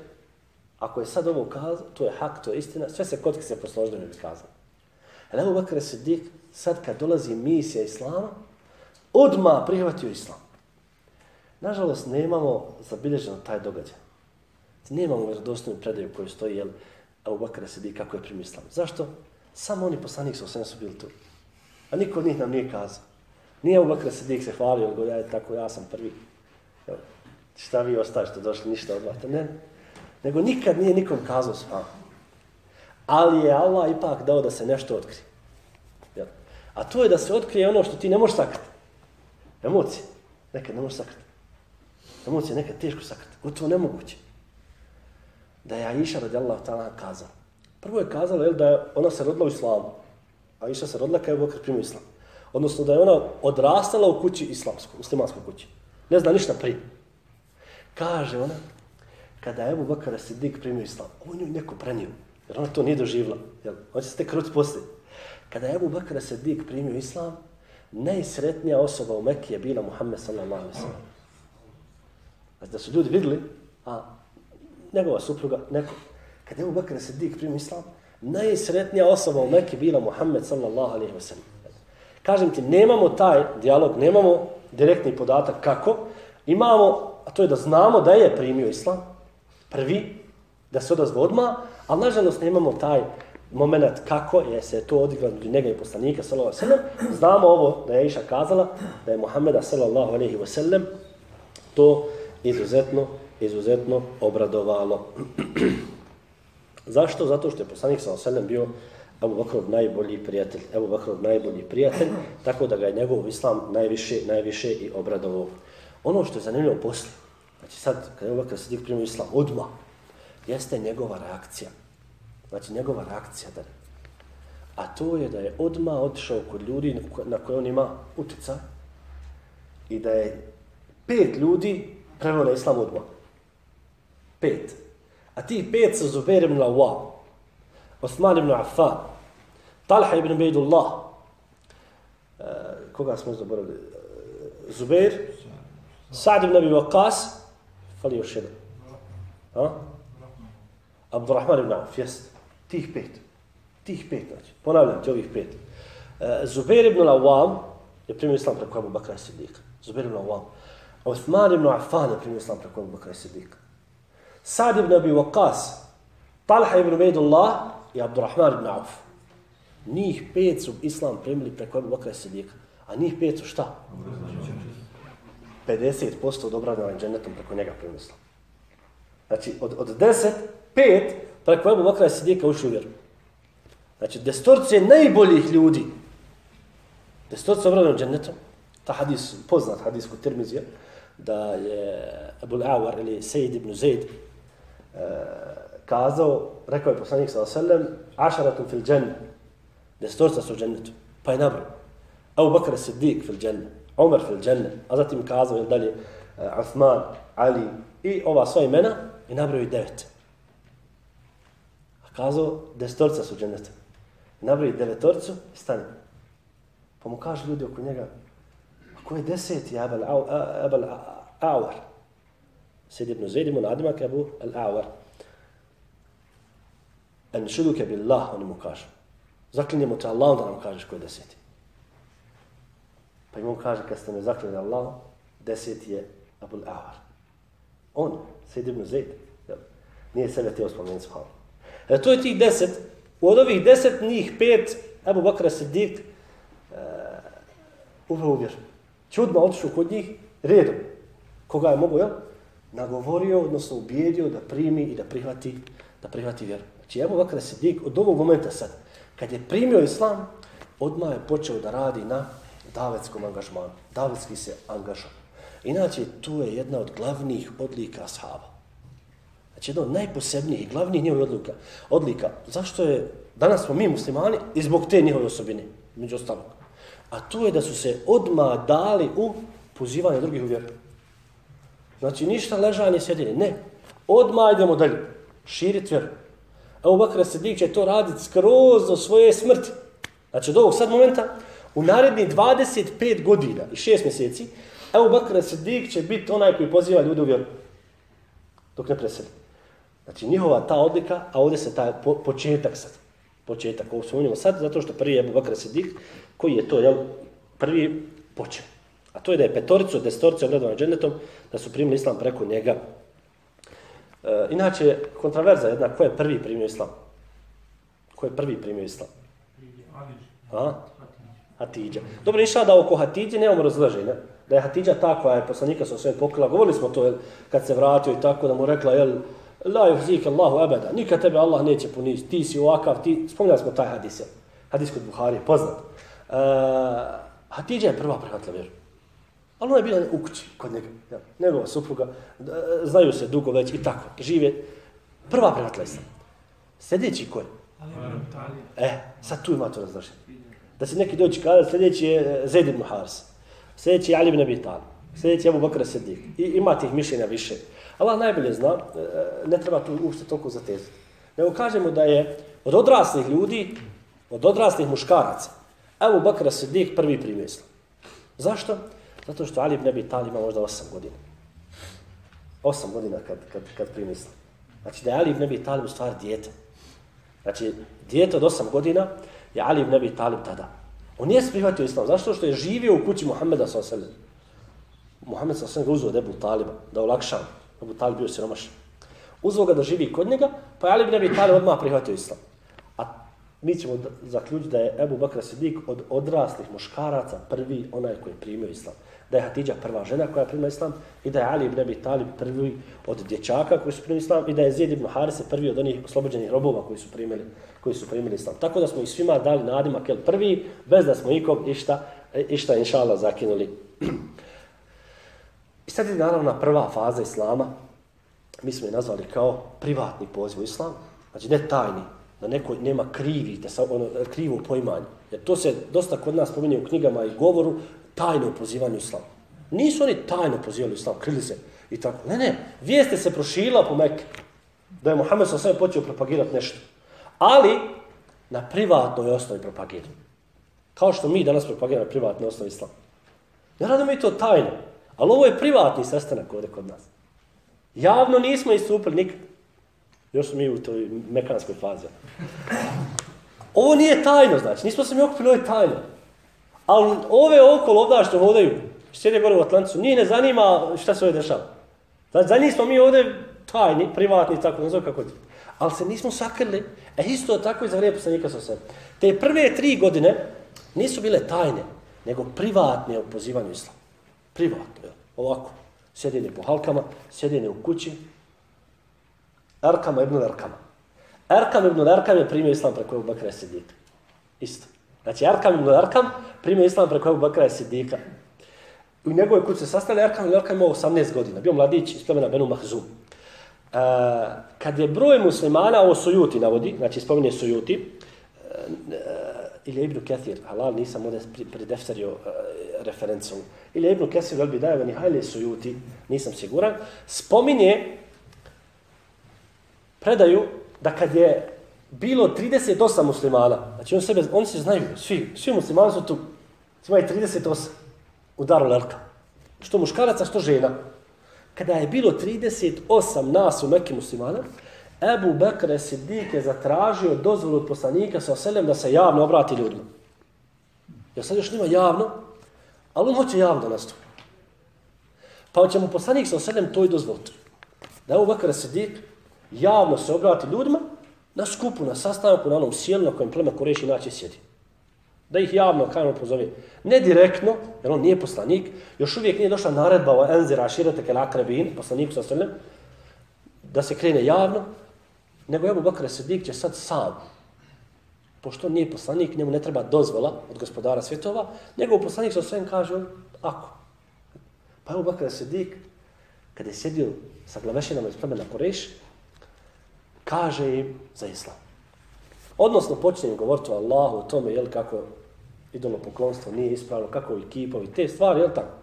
Ako je sad ovo kazao, to je hak, to je istina, sve se kod se posložili ne bi kazao. Ali Abu Bakr Siddiq, sad kad dolazi misija Islama, odma prihvatio Islam. Nažalost, nemamo zabilježeno taj događaj. Nemamo vjerodostojnu predaju koju stoji, jel, Abu Bakr Siddiq kako je primio Islam. Zašto? Samo oni poslanik sa sve su bili tu. A niko od njih nam nije kazao. Nije Abu Bakr Sidik se hvalio, go, ja je tako, ja sam prvi. Jel, šta vi ostaješ, što došli ništa od vas? Ne, nego nikad nije nikom kazao sva. Ali je Allah ipak dao da se nešto otkrije. Jel? A to je da se otkrije ono što ti ne možeš sakriti. Emocije. Nekad ne možeš sakriti. Emocije nekad teško sakrati, Gotovo nemoguće. Da je Aisha radijallahu ta'ala kazala. Prvo je kazala jel, da je ona se rodila u islamu. Aisha se rodila kada je Bokar primio islam. Odnosno da je ona odrastala u kući islamskoj, muslimanskoj kući. Ne zna ništa prije. Kaže ona, kada je Ebu Bakara Siddiq primio islam, on ju neko prenio, jer ona to nije doživla. Jel? On će se tek kruti poslije. Kada je Ebu Bakara Siddiq primio islam, najsretnija osoba u Mekiji je bila Muhammed sallallahu alaihi sallam. Znači da su ljudi vidjeli, a njegova supruga, neko, kada je Ebu Bakara Siddiq primio islam, najsretnija osoba u Mekke bila Muhammed sallallahu alaihi sallam. Kažem ti, nemamo taj dijalog, nemamo direktni podatak kako, imamo, a to je da znamo da je primio islam, prvi, da se odazva odmah, ali nažalost nemamo taj moment kako je se to odigrao među njega i poslanika, sallallahu alaihi sallam. Znamo ovo da je Iša kazala, da je Muhammeda, sallallahu alaihi wa sallam, to izuzetno, izuzetno obradovalo. Zašto? Zato što je poslanik, sa oselem bio Abu Bakrov najbolji prijatelj, Abu Bakrov najbolji prijatelj, tako da ga je njegov islam najviše, najviše i obradovao. Ono što je zanimljivo poslije, Znači sad, kad je Bakr Sidik primio islam, odmah, jeste njegova reakcija. Znači njegova reakcija da A to je da je odmah otišao kod ljudi na koje on ima utjecaj i da je pet ljudi preveo na islam odmah. Pet. A ti pet su Zubair ibn Lawwa, Osman ibn Affan, Talha ibn Bejdullah, uh, koga smo zaboravili? Zubair, Sa'd ibn Abi Waqas, Fali još jedan. A? Abdurrahman ibn Auf, jes. Tih pet. Tih pet, znači. Ponavljam ti ovih pet. Uh, Zubair ibn Awam je primio islam preko Abu Bakra Siddiqa. Zubair ibn Awam. Osman ibn Affan je primio islam preko Abu Bakra Sidika. Sad ibn Abi Waqas, Talha ibn Ubejdullah i Abdurrahman ibn Auf. Njih pet su islam primili preko Abu Bakra Sidika. A njih pet su šta? 50% od obradnjavanja džennetom preko njega premisla. Znači, od, od 10, 5 preko Ebu Bakra Sidika ušli u vjeru. Znači, destorcije najboljih ljudi. Destorcije obradnjavanja džennetom. Ta hadis, poznat hadis kod Tirmizija, da je Abu Awar ili Sejid ibn Zaid e, kazao, rekao je poslanik s.a.v. Ašaratun fil džennet. Destorca su u džennetu. Pa je nabrao. Abu Bakr Siddiq fil džennet. Umar fil džennet. A zatim kazao je dalje eh, Uthman, Ali i ova sva imena i nabrao devet. A kazao, destorca su u džennetu. Nabrao devetorcu i stane. Pa mu kaže ljudi oko njega, a ko je deseti Abel Awar? Sed ibn Zaid imu nadimak Abu Al-Awar. En šuduke billah, oni mu kažu. Zaklinjemo te Allah, da nam kažeš ko je deseti. Pa im on kaže, kad ste me zaklinjali Allah, deseti je Abu Al-Awar. On, Sed ibn Zaid, nije sebe teo spomenuti s E, to je tih deset, od ovih deset njih pet, Abu Bakr Siddiq, uh, uveo u. Čudno otišu kod njih redom. Koga je mogo, jel? Nagovorio, odnosno ubijedio da primi i da prihvati, da prihvati vjeru. Znači, Abu Bakr Siddiq od ovog momenta sad, kad je primio islam, odmah je počeo da radi na davetskom angažmanu. Davetski se angažao. Inače, tu je jedna od glavnih odlika ashaba. Znači, jedna od najposebnijih i glavnih njihovih odlika. odlika. Zašto je, danas smo mi muslimani i zbog te njihove osobine, među ostalog. A to je da su se odma dali u pozivanje drugih u vjeru. Znači, ništa ležanje, sjedine. Ne. Odma idemo dalje. Širit vjeru. Evo Bakra Sedik će to raditi skroz do svoje smrti. Znači, do ovog sad momenta, u naredni 25 godina i 6 mjeseci, Evo Bakra Sedik će biti onaj koji poziva ljude u vjeru. Dok ne preseli. Znači, njihova ta odlika, a ovdje se taj po, početak sad. Početak, ovo smo sad, zato što prvi je Ebu Bakr Sidik, koji je to, jel, prvi počeo. A to je da je petoricu, destoricu ogledao džennetom, da su primili islam preko njega. E, inače, kontraverza jedna, ko je prvi primio islam? Ko je prvi primio islam? A? Hatidža. Dobro, ništa da oko Hatidže nemamo razlaženja. Da je Hatidža ta koja je poslanika sa svojim pokrila. Govorili smo to, jel, kad se vratio i tako, da mu rekla, jel, La yuhzik Allahu abada. Nikad tebe Allah neće poniziti. Ti si ovakav, ti... Spomnjali smo taj hadis. Hadis kod Buhari, poznat. E, uh, Hatidja je prva prihvatila vjeru. Ali ona je bila u kući kod njega. Ja, njegova supruga. E, znaju se dugo već i tako. Žive. Prva prihvatila islam. Sljedeći ko je? E, sad tu ima to razlašenje. Da se neki dođe kada, sljedeći je e, Zaid ibn Haris. Sljedeći je Ali ibn Abi Talib. Sljedeći je Abu Bakr Siddiq. I ima tih mišljenja više. Allah najbolje zna, e, e, ne treba tu uopšte toliko zatezati. Nego kažemo da je od odraslih ljudi, od odraslih muškaraca, Ebu Bakra Siddiq prvi primio. Zašto? Zato što Ali ibn Abi Talib ima možda 8 godina. 8 godina kad, kad, kad primisla. Znači da je Ali ibn Abi Talib u stvari dijete. Znači, dijete od 8 godina je Ali ibn Abi Talib tada. On nije prihvatio islam. Zašto? Što je živio u kući Muhammeda s.a.v. Muhammed s.a.v. ga uzeo od Ebu Taliba da olakšava. Abu Talib bio siromašan. Uzvao ga da živi kod njega, pa je Ali ibn Abi Talib odmah prihvatio islam. A mi ćemo zaključiti da je Ebu Bakr Sidik od odraslih muškaraca prvi onaj koji je primio islam. Da je Hatidža prva žena koja je primila islam i da je Ali ibn Abi Talib prvi od dječaka koji su primili islam i da je Zijed ibn Harise prvi od onih oslobođenih robova koji su primili, koji su primili islam. Tako da smo i svima dali nadimak jel prvi bez da smo ikog išta, išta inša Allah zakinuli. I sad je naravno prva faza islama, mi smo je nazvali kao privatni poziv u islam, znači ne tajni, da neko nema krivi, da sa, ono, krivo poimanje. Jer to se dosta kod nas spominje u knjigama i govoru, tajno pozivanje u islam. Nisu oni tajno pozivali u islam, krili se i tako. Ne, ne, vijeste se prošila po Mekke, da je Muhammed sa sve počeo propagirati nešto. Ali, na privatnoj osnovi propagirati. Kao što mi danas propagiramo na privatnoj osnovi islam. Ne radimo i to tajno. Ali ovo je privatni sastanak ovdje kod nas. Javno nismo istupili nikad. Još smo mi u toj mekanskoj fazi. Ovo nije tajno, znači. Nismo se mi okupili, ovo je tajno. Ali ove okolo ovdje što hodaju, sjede gore u Atlanticu, nije ne zanima šta se ovdje dešava. Znači, za njih smo mi ovdje tajni, privatni, tako ne znam kako ti. Ali se nismo sakrili. E isto tako i za vrijeme poslanika sa sve. Te prve tri godine nisu bile tajne, nego privatne u pozivanju islama. Privatno, ovako. Sjedine po halkama, sjedine u kući. Erkama ibn Erkama. Erkam ibn Erkam je primio islam preko Ebu Bakra Sidika. Isto. Znači, Erkam ibn Erkam primio islam preko Ebu Bakra Sidika. U njegove kuće se sastali Erkam ibn Erkam imao 18 godina. Bio mladić iz plemena Benu Mahzum. Uh, kad je broj muslimana, ovo Sujuti navodi, znači spominje Sujuti, uh, ili je Ibn Kathir, halal, nisam ovdje prideftario uh, referencom, ili Ibn Kesir ali bi daje hajle Sujuti, nisam siguran, spominje predaju da kad je bilo 38 muslimana, znači on sebe, oni se znaju, svi, svi muslimani su tu, imaju 38 u Daru Lelka. Što muškaraca, što žena. Kada je bilo 38 nas u Mekke muslimana, Ebu Bekr je Siddiq je zatražio dozvolu od poslanika sa selem da se javno obrati ljudima. Ja sad još nima javno, ali on hoće javno nastupi. Pa će mu poslanik sa osadem to i dozvoliti. Da Ebu Bekr Sidik javno se obrati ljudima na skupu, na sastanku, na onom sjelu na kojem pleme Kureši inače sjedi. Da ih javno, kao pozove. Ne direktno, jer on nije poslanik, još uvijek nije došla naredba o enzira širete Kelakrebin, poslaniku sa osadem, da se krene javno, nego Ebu Bakr Sidik će sad sam, pošto nije poslanik, njemu ne treba dozvola od gospodara svjetova, nego poslanik sa svojim kaže, ako. Pa evo Bakar Sedik, kada je sjedio sa glavešinama iz plemena Koreš, kaže im za islam. Odnosno počne im govoriti o Allahu, o tome, jel, kako idolo poklonstvo nije ispravno, kako i kipovi, te stvari, jel tako?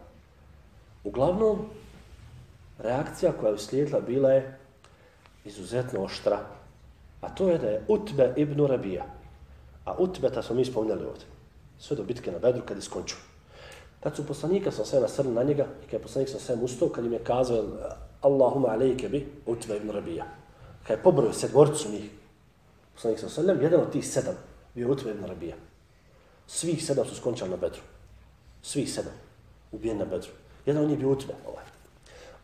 Uglavnom, reakcija koja je uslijedila bila je izuzetno oštra. A to je da je Utbe ibn Rabija. A Utbeta smo mi spominjali ovdje. Sve do bitke na Bedru kad je skončio. Tad su poslanika sa sve nasrli na njega i kad je poslanik sa sve ustao, kad im je kazao Allahuma alejke bi Utbe ibn Rabija kad je pobrojio sedmoricu njih, poslanik sa sve, jedan od tih sedam bio utbe ibn Rabija. Svih sedam su skončali na Bedru. Svih sedam ubijen na Bedru. Jedan od njih bio Utbe. Ovaj.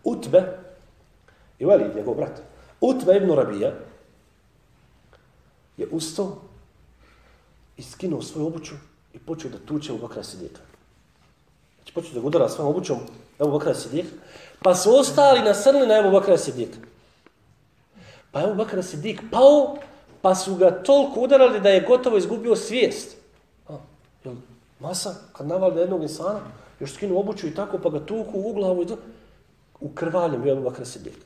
Utbe, i Walid, njegov brat, Utbe ibn Rabija je ustao i skinuo svoju obuću i počeo da tuče u Bakra Sidika. Znači počeo da udara svojom obućom Ebu Bakra Sidika, pa su ostali nasrli na Ebu Bakra Sidika. Pa je Bakra Sidik pao, pa su ga toliko udarali da je gotovo izgubio svijest. A, jel, masa, kad navali jednog insana, još skinu obuću i tako, pa ga tuku u glavu i to, u krvaljem je Bakr Sidik.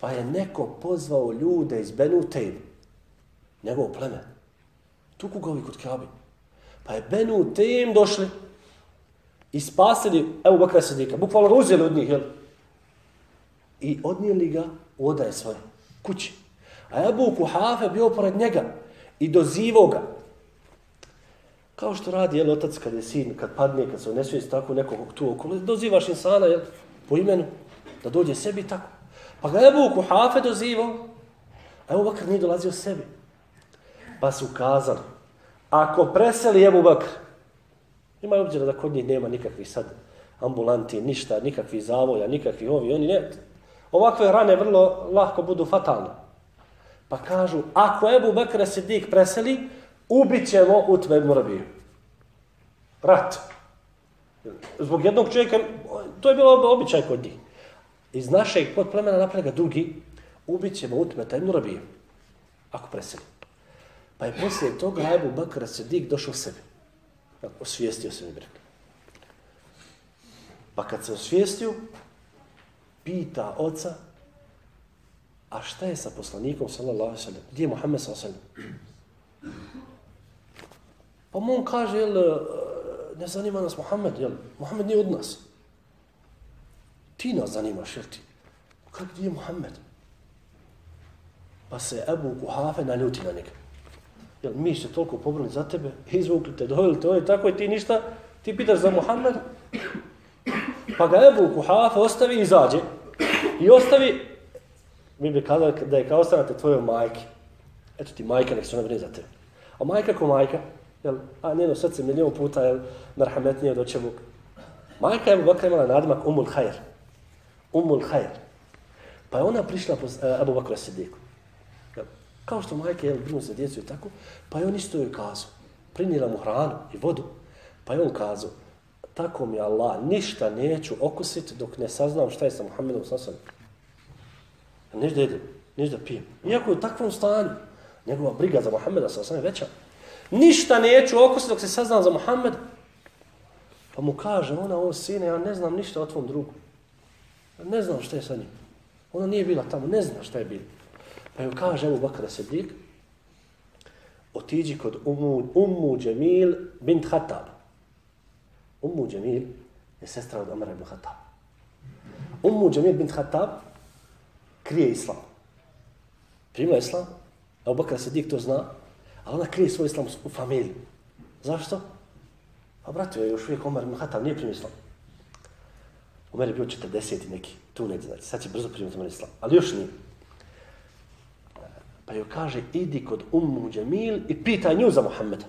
Pa je neko pozvao ljude iz Benutejn, njegovo pleme. Tuku ga ovi kod Kabe. Pa je tem došli i spasili Ebu Bakra Sidika. Bukvalno ga uzeli od njih, jel? I odnijeli ga u odaje svoje kući. A Ebu Kuhafe bio pored njega i dozivao ga. Kao što radi jel, otac kad je sin, kad padne, kad se unesuje tako nekog tu okolo, dozivaš insana jel, po imenu, da dođe sebi tako. Pa ga Ebu Kuhafe dozivao, a Ebu Bakr nije dolazio sebi. Pa su kazali, ako preseli Ebu Bakr, ima obzira da kod njih nema nikakvih sad ambulanti, ništa, nikakvih zavoja, nikakvih ovi, oni ne, ovakve rane vrlo lahko budu fatalne. Pa kažu, ako Ebu Bekr Sidik preseli, ubit ćemo Utbe ibn Rabiju. Rat. Zbog jednog čovjeka, to je bilo običaj kod njih. Iz našeg podplemena napred drugi, ubit ćemo Utbe ibn Rabiju. Ako preseli. Pa je poslije toga Ebu Bakr Sidik došao sebi. Osvijestio se mi brek. Pa kad se osvijestio, pita oca, a šta je sa poslanikom, sallallahu alaihi sallam, gdje je Muhammed, sallallahu alaihi sallam? Pa mu on kaže, jel, eh, ne zanima nas Muhammed, jel, Muhammed nije od nas. Ti nas zanimaš, jel ti? Kako gdje je Muhammed? Pa se Ebu Kuhafe naljuti na njega. Jel, mi se toliko pobrali za tebe, izvukli te, doveli te, tako je ti ništa, ti pitaš za Muhammed, Pa ga Ebu Kuhafe ostavi i izađe. I ostavi, mi bi kazali da je kao ostanate tvojoj majke. Eto ti majka, nek se ona brine za tebe. A majka ko majka, jel, a njeno srce milijon puta je narhametnije od očevog. Majka je Bakra imala nadimak Umul Hajr. Umul Hajr. Pa je ona prišla po e, uh, Bakra Sidiku. Kao što majke jel, brinu za djecu i tako, pa je on isto joj kazao. Prinijela mu hranu i vodu, pa je on kazao, tako mi Allah, ništa neću okusiti dok ne saznam šta je sa Muhammedom sasvim. Neš da jedem, neš da pijem. Iako je u takvom stanju, njegova briga za Muhammeda sasvim veća. Ništa neću okusiti dok se saznam za Muhammeda. Pa mu kaže, ona, o sine, ja ne znam ništa o tvom drugu. Ja ne znam šta je sa njim. Ona nije bila tamo, ne zna šta je bilo. Pa joj kaže, Ebu Bakr Sedik, otiđi kod Ummu, Ummu Džemil bint Hatab. Ummu Džemil je sestra od Amara ibn Hatab. Ummu Džemil bint Hatab krije islam. Primila islam, Ebu Bakr Sedik to zna, ali ona krije svoj islam u familiju. Zašto? Pa a brate, je još uvijek Omar ibn Hatab nije primio islam. Omer je bio 40 neki, tu ne znači, sad će brzo primiti Omer islam, ali još nije. Pa joj kaže, idi kod Ummu Džemil i pita nju za Muhammeda.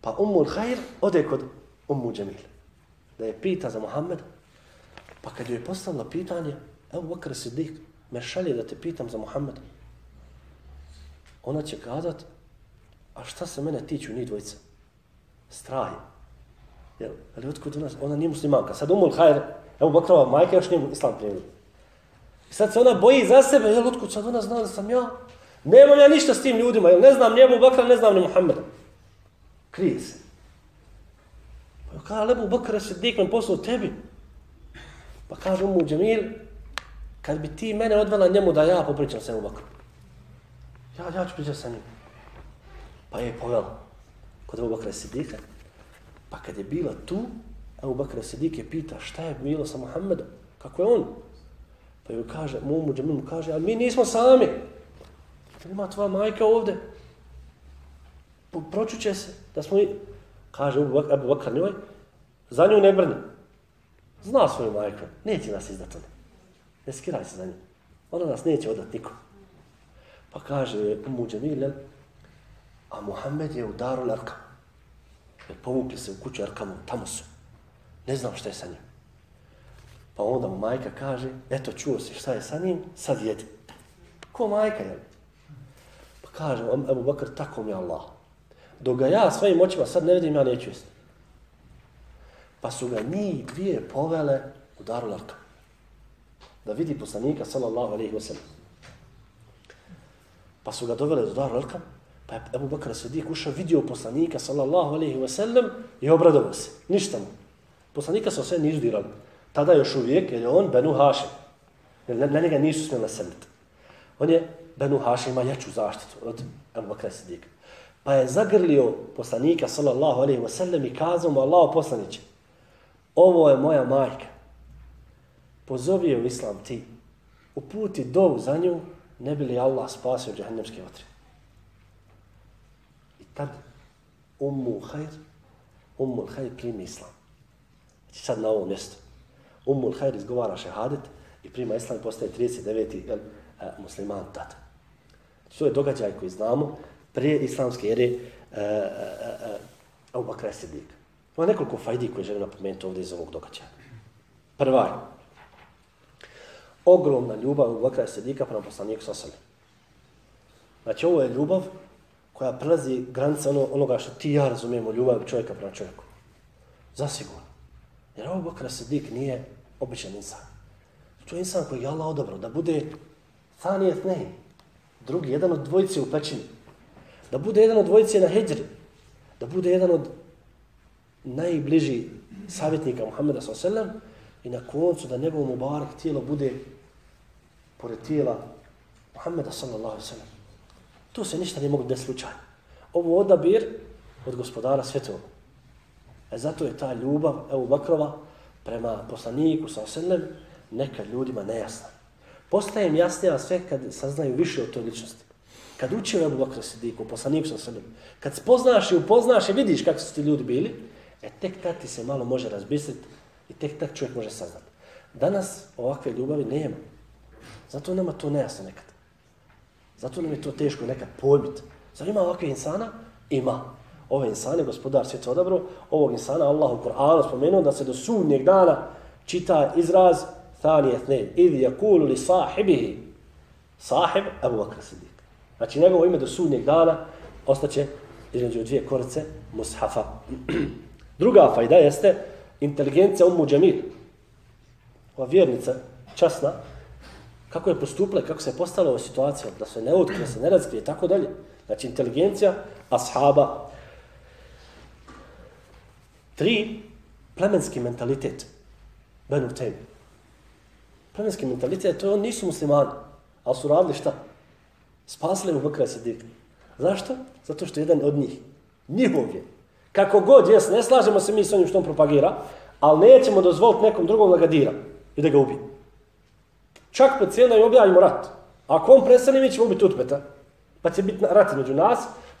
Pa Ummu Khair ode kod Ummu Džemil. Da je pita za Muhammeda. Pa kad joj je postavila pitanje, evo Bakr Siddiq, me šalje da te pitam za Muhammeda. Ona će kazat, a šta se mene tiču ni dvojica? Straj. Jel, ali otkud ona, ona nije muslimanka. Sad Umul Khair, evo Bakrova majka, još nije islam primio. I sad se ona boji za sebe, jel, otkud sad ona zna da sam ja? Nemam ja ništa s tim ljudima, jel, ne znam njemu Bakra, ne znam ni Muhammeda. Krije se. Pa kaže, Lebu Bakra se diknem poslao tebi. Pa kaže mu Džemil, kad bi ti mene odvela njemu da ja popričam se u Bakru. Ja, ja ću pričati sa njim. Pa je povela kod Ebu Bakra Sidika. Pa kad je bila tu, Ebu Bakra Sidik je pita šta je bilo sa Muhammedom, kako je on? Pa joj kaže, mu Džemil mu kaže, ali mi nismo sami. Pa ima tvoja majka ovde. Pročuće se da smo i... Kaže Ebu Bakar njoj, za nju ne brni. Zna svoju majku, neće nas izdat ona. Ne skiraj se za nju. Ona nas neće odati nikom. Pa kaže Umu Džemil, a Muhammed je u Daru Larka. Povukli se u kuću Arkamu, tamo su. Ne znam šta je sa njim. Pa onda mu majka kaže, eto čuo si šta je sa njim, sad jedi. Ko majka je? Pa kaže, Ebu Bakr, tako mi je Allah. Dok ga ja svojim očima sad ne vidim, ja neću jesti. Pa su ga njih dvije povele u Daru Larka. Da vidi poslanika, sallallahu alaihi wa sallam. Pa su ga dovele do Daru Larka, pa je Ebu Bakr Sadiq ušao, vidio poslanika, sallallahu alaihi wa sallam, i obradovao se. Ništa mu. Poslanika su sve nisu dirali. Tada još uvijek, jer je on Benu Hašim. Na, na njega nisu smjeli naseliti. On je Benu Hašim, ima jaču zaštitu od Ebu Bakra Sidika. Pa je zagrlio poslanika, sallallahu alaihi wa sallam, i kazao mu, Allah poslaniće, ovo je moja majka. Pozovi je u islam ti. Uputi dovu za nju, ne bi li Allah spasio džahnemske vatre. I tad Ummu Hajr, Ummu Hajr primi islam. Znači sad na ovom mjestu. Ummul Hajr izgovara šehadet i prima islam i postaje 39. Jel, e, musliman tad. To je događaj koji znamo prije islamske ere e, e, Abu Bakr Siddiq. Ima nekoliko fajdi koje želim napomenuti ovdje iz ovog događaja. Prva je ogromna ljubav u Bakra Sidika prema poslaniku Sosali. Znači, ovo je ljubav koja prelazi granice ono, onoga što ti ja razumijemo, ljubav čovjeka prema čovjeku. Zasigurno. Jer Abu Bakra Sidik nije običan insan. To je insan koji je Allah odabrao da bude thanijet ne, drugi, jedan od dvojice u pećini. Da bude jedan od dvojice na heđri. Da bude jedan od najbliži savjetnika Muhammeda s.a.v. i na koncu da njegov Mubarak tijelo bude pored tijela Muhammeda s.a.v. To se ništa ne mogu desiti slučajno. Ovo odabir od gospodara svjetova. E zato je ta ljubav Evo Bakrova prema poslaniku s.a.v. nekad ljudima nejasna. Postaje im jasnija sve kad saznaju više o toj ličnosti. Kad uči o Ebu Bakra Sidiku, poslaniku s.a.v. Kad spoznaš i upoznaš i vidiš kako su ti ljudi bili, E tek tad ti se malo može razbisliti i tek tak čovjek može saznati. Danas ovakve ljubavi nema. Zato nama to nejasno nekad. Zato nam je to teško nekad pojmiti. Zar ima ovakve insana? Ima. Ove insane, gospodar svijeta odabro, ovog insana Allah u Kur'anu spomenuo da se do sudnjeg dana čita izraz thani etnej, idh jakulu li sahibihi, sahib Abu Bakr Siddiq. Znači njegovo ime do sudnjeg dana ostaće između dvije korice mushafa. Druga fajda jeste inteligencija Ummu Džemil. Ova vjernica, časna, kako je postupila, kako se je postala ova situacija, da se ne otkrije, se ne razkrije, tako dalje. Znači, inteligencija ashaba. Tri, plemenski mentalitet. Benu temi. Plemenski mentalitet, to je on nisu muslimani, ali su radili šta? Spasili mu Bakra Siddiq. Zašto? Zato što je jedan od njih. Njihov je. Kako god, jes, ne slažemo se mi s onim što on propagira, ali nećemo dozvoliti nekom drugom da ga dira i da ga ubije. Čak po cijena i objavimo rat. Ako on prestane, mi ćemo ubiti utpeta. Pa će biti rat među nas.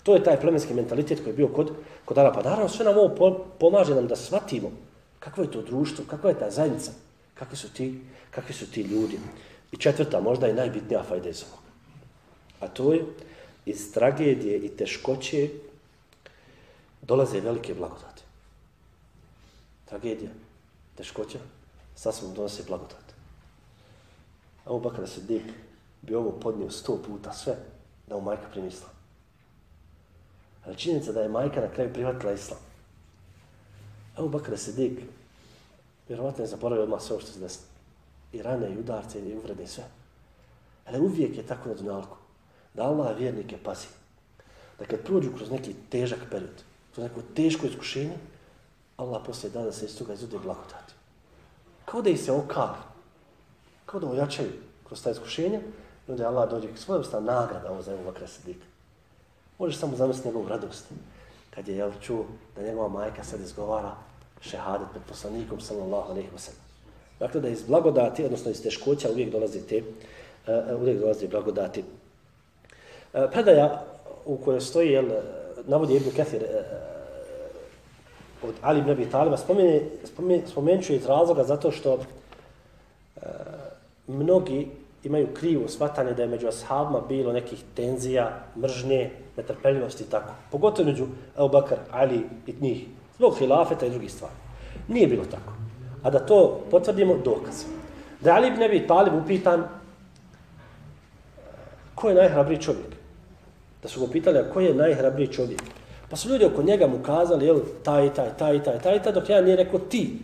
To je taj plemenski mentalitet koji je bio kod, kod Arapa. Naravno, sve nam ovo pomaže nam da shvatimo kakvo je to društvo, kakva je ta zajednica, kakvi su ti, kakvi su ti ljudi. I četvrta, možda i najbitnija fajda iz ovoga. A to je, iz tragedije i teškoće dolaze velike blagodate. Tragedija, teškoća, sasvom donose blagodate. Abu ovo bakar se dik bi ovo podnio sto puta sve da mu majka primisla. Ali činjenica da je majka na kraju prihvatila islam. Evo Bakr Sidik, vjerovatno je zaboravio odmah sve što se desilo. I rane, i udarce, i uvrede, i sve. Ali uvijek je tako na dunjalku. Da Allah vjernike pazi. Da kad prođu kroz neki težak period, kroz neko teško iskušenje, Allah poslije da da se iz toga izude blagodati. Kao da ih se okali. Kao da ojačaju kroz ta iskušenja, i onda Allah dođe svoje usta nagrada ovo za Ebu Bakra Sidika. Možeš samo zamisliti njegovu radost. Kad je jel, čuo da njegova majka sad izgovara šehadet pred poslanikom, sallallahu alaihi wa sallam. Dakle, da iz blagodati, odnosno iz teškoća, uvijek dolazi te, uh, uvijek dolazi blagodati. Uh, predaja u kojoj stoji, jel, navodi Ibn Kathir uh, od Ali ibn Abi Taliba, spomenut ću iz razloga zato što uh, mnogi imaju krivo shvatanje da je među ashabima bilo nekih tenzija, mržnje, netrpeljivosti i tako. Pogotovo među Ebu Bakar, Ali i njih. Zbog hilafeta i drugih stvari. Nije bilo tako. A da to potvrdimo, dokaz. Da Ali ibn Abi Talib upitan ko je najhrabriji čovjek? Da su ga pitali, a ko je najhrabriji čovjek? Pa su ljudi oko njega mu kazali, jel, taj, taj, taj, taj, taj, taj, dok ja nije rekao ti.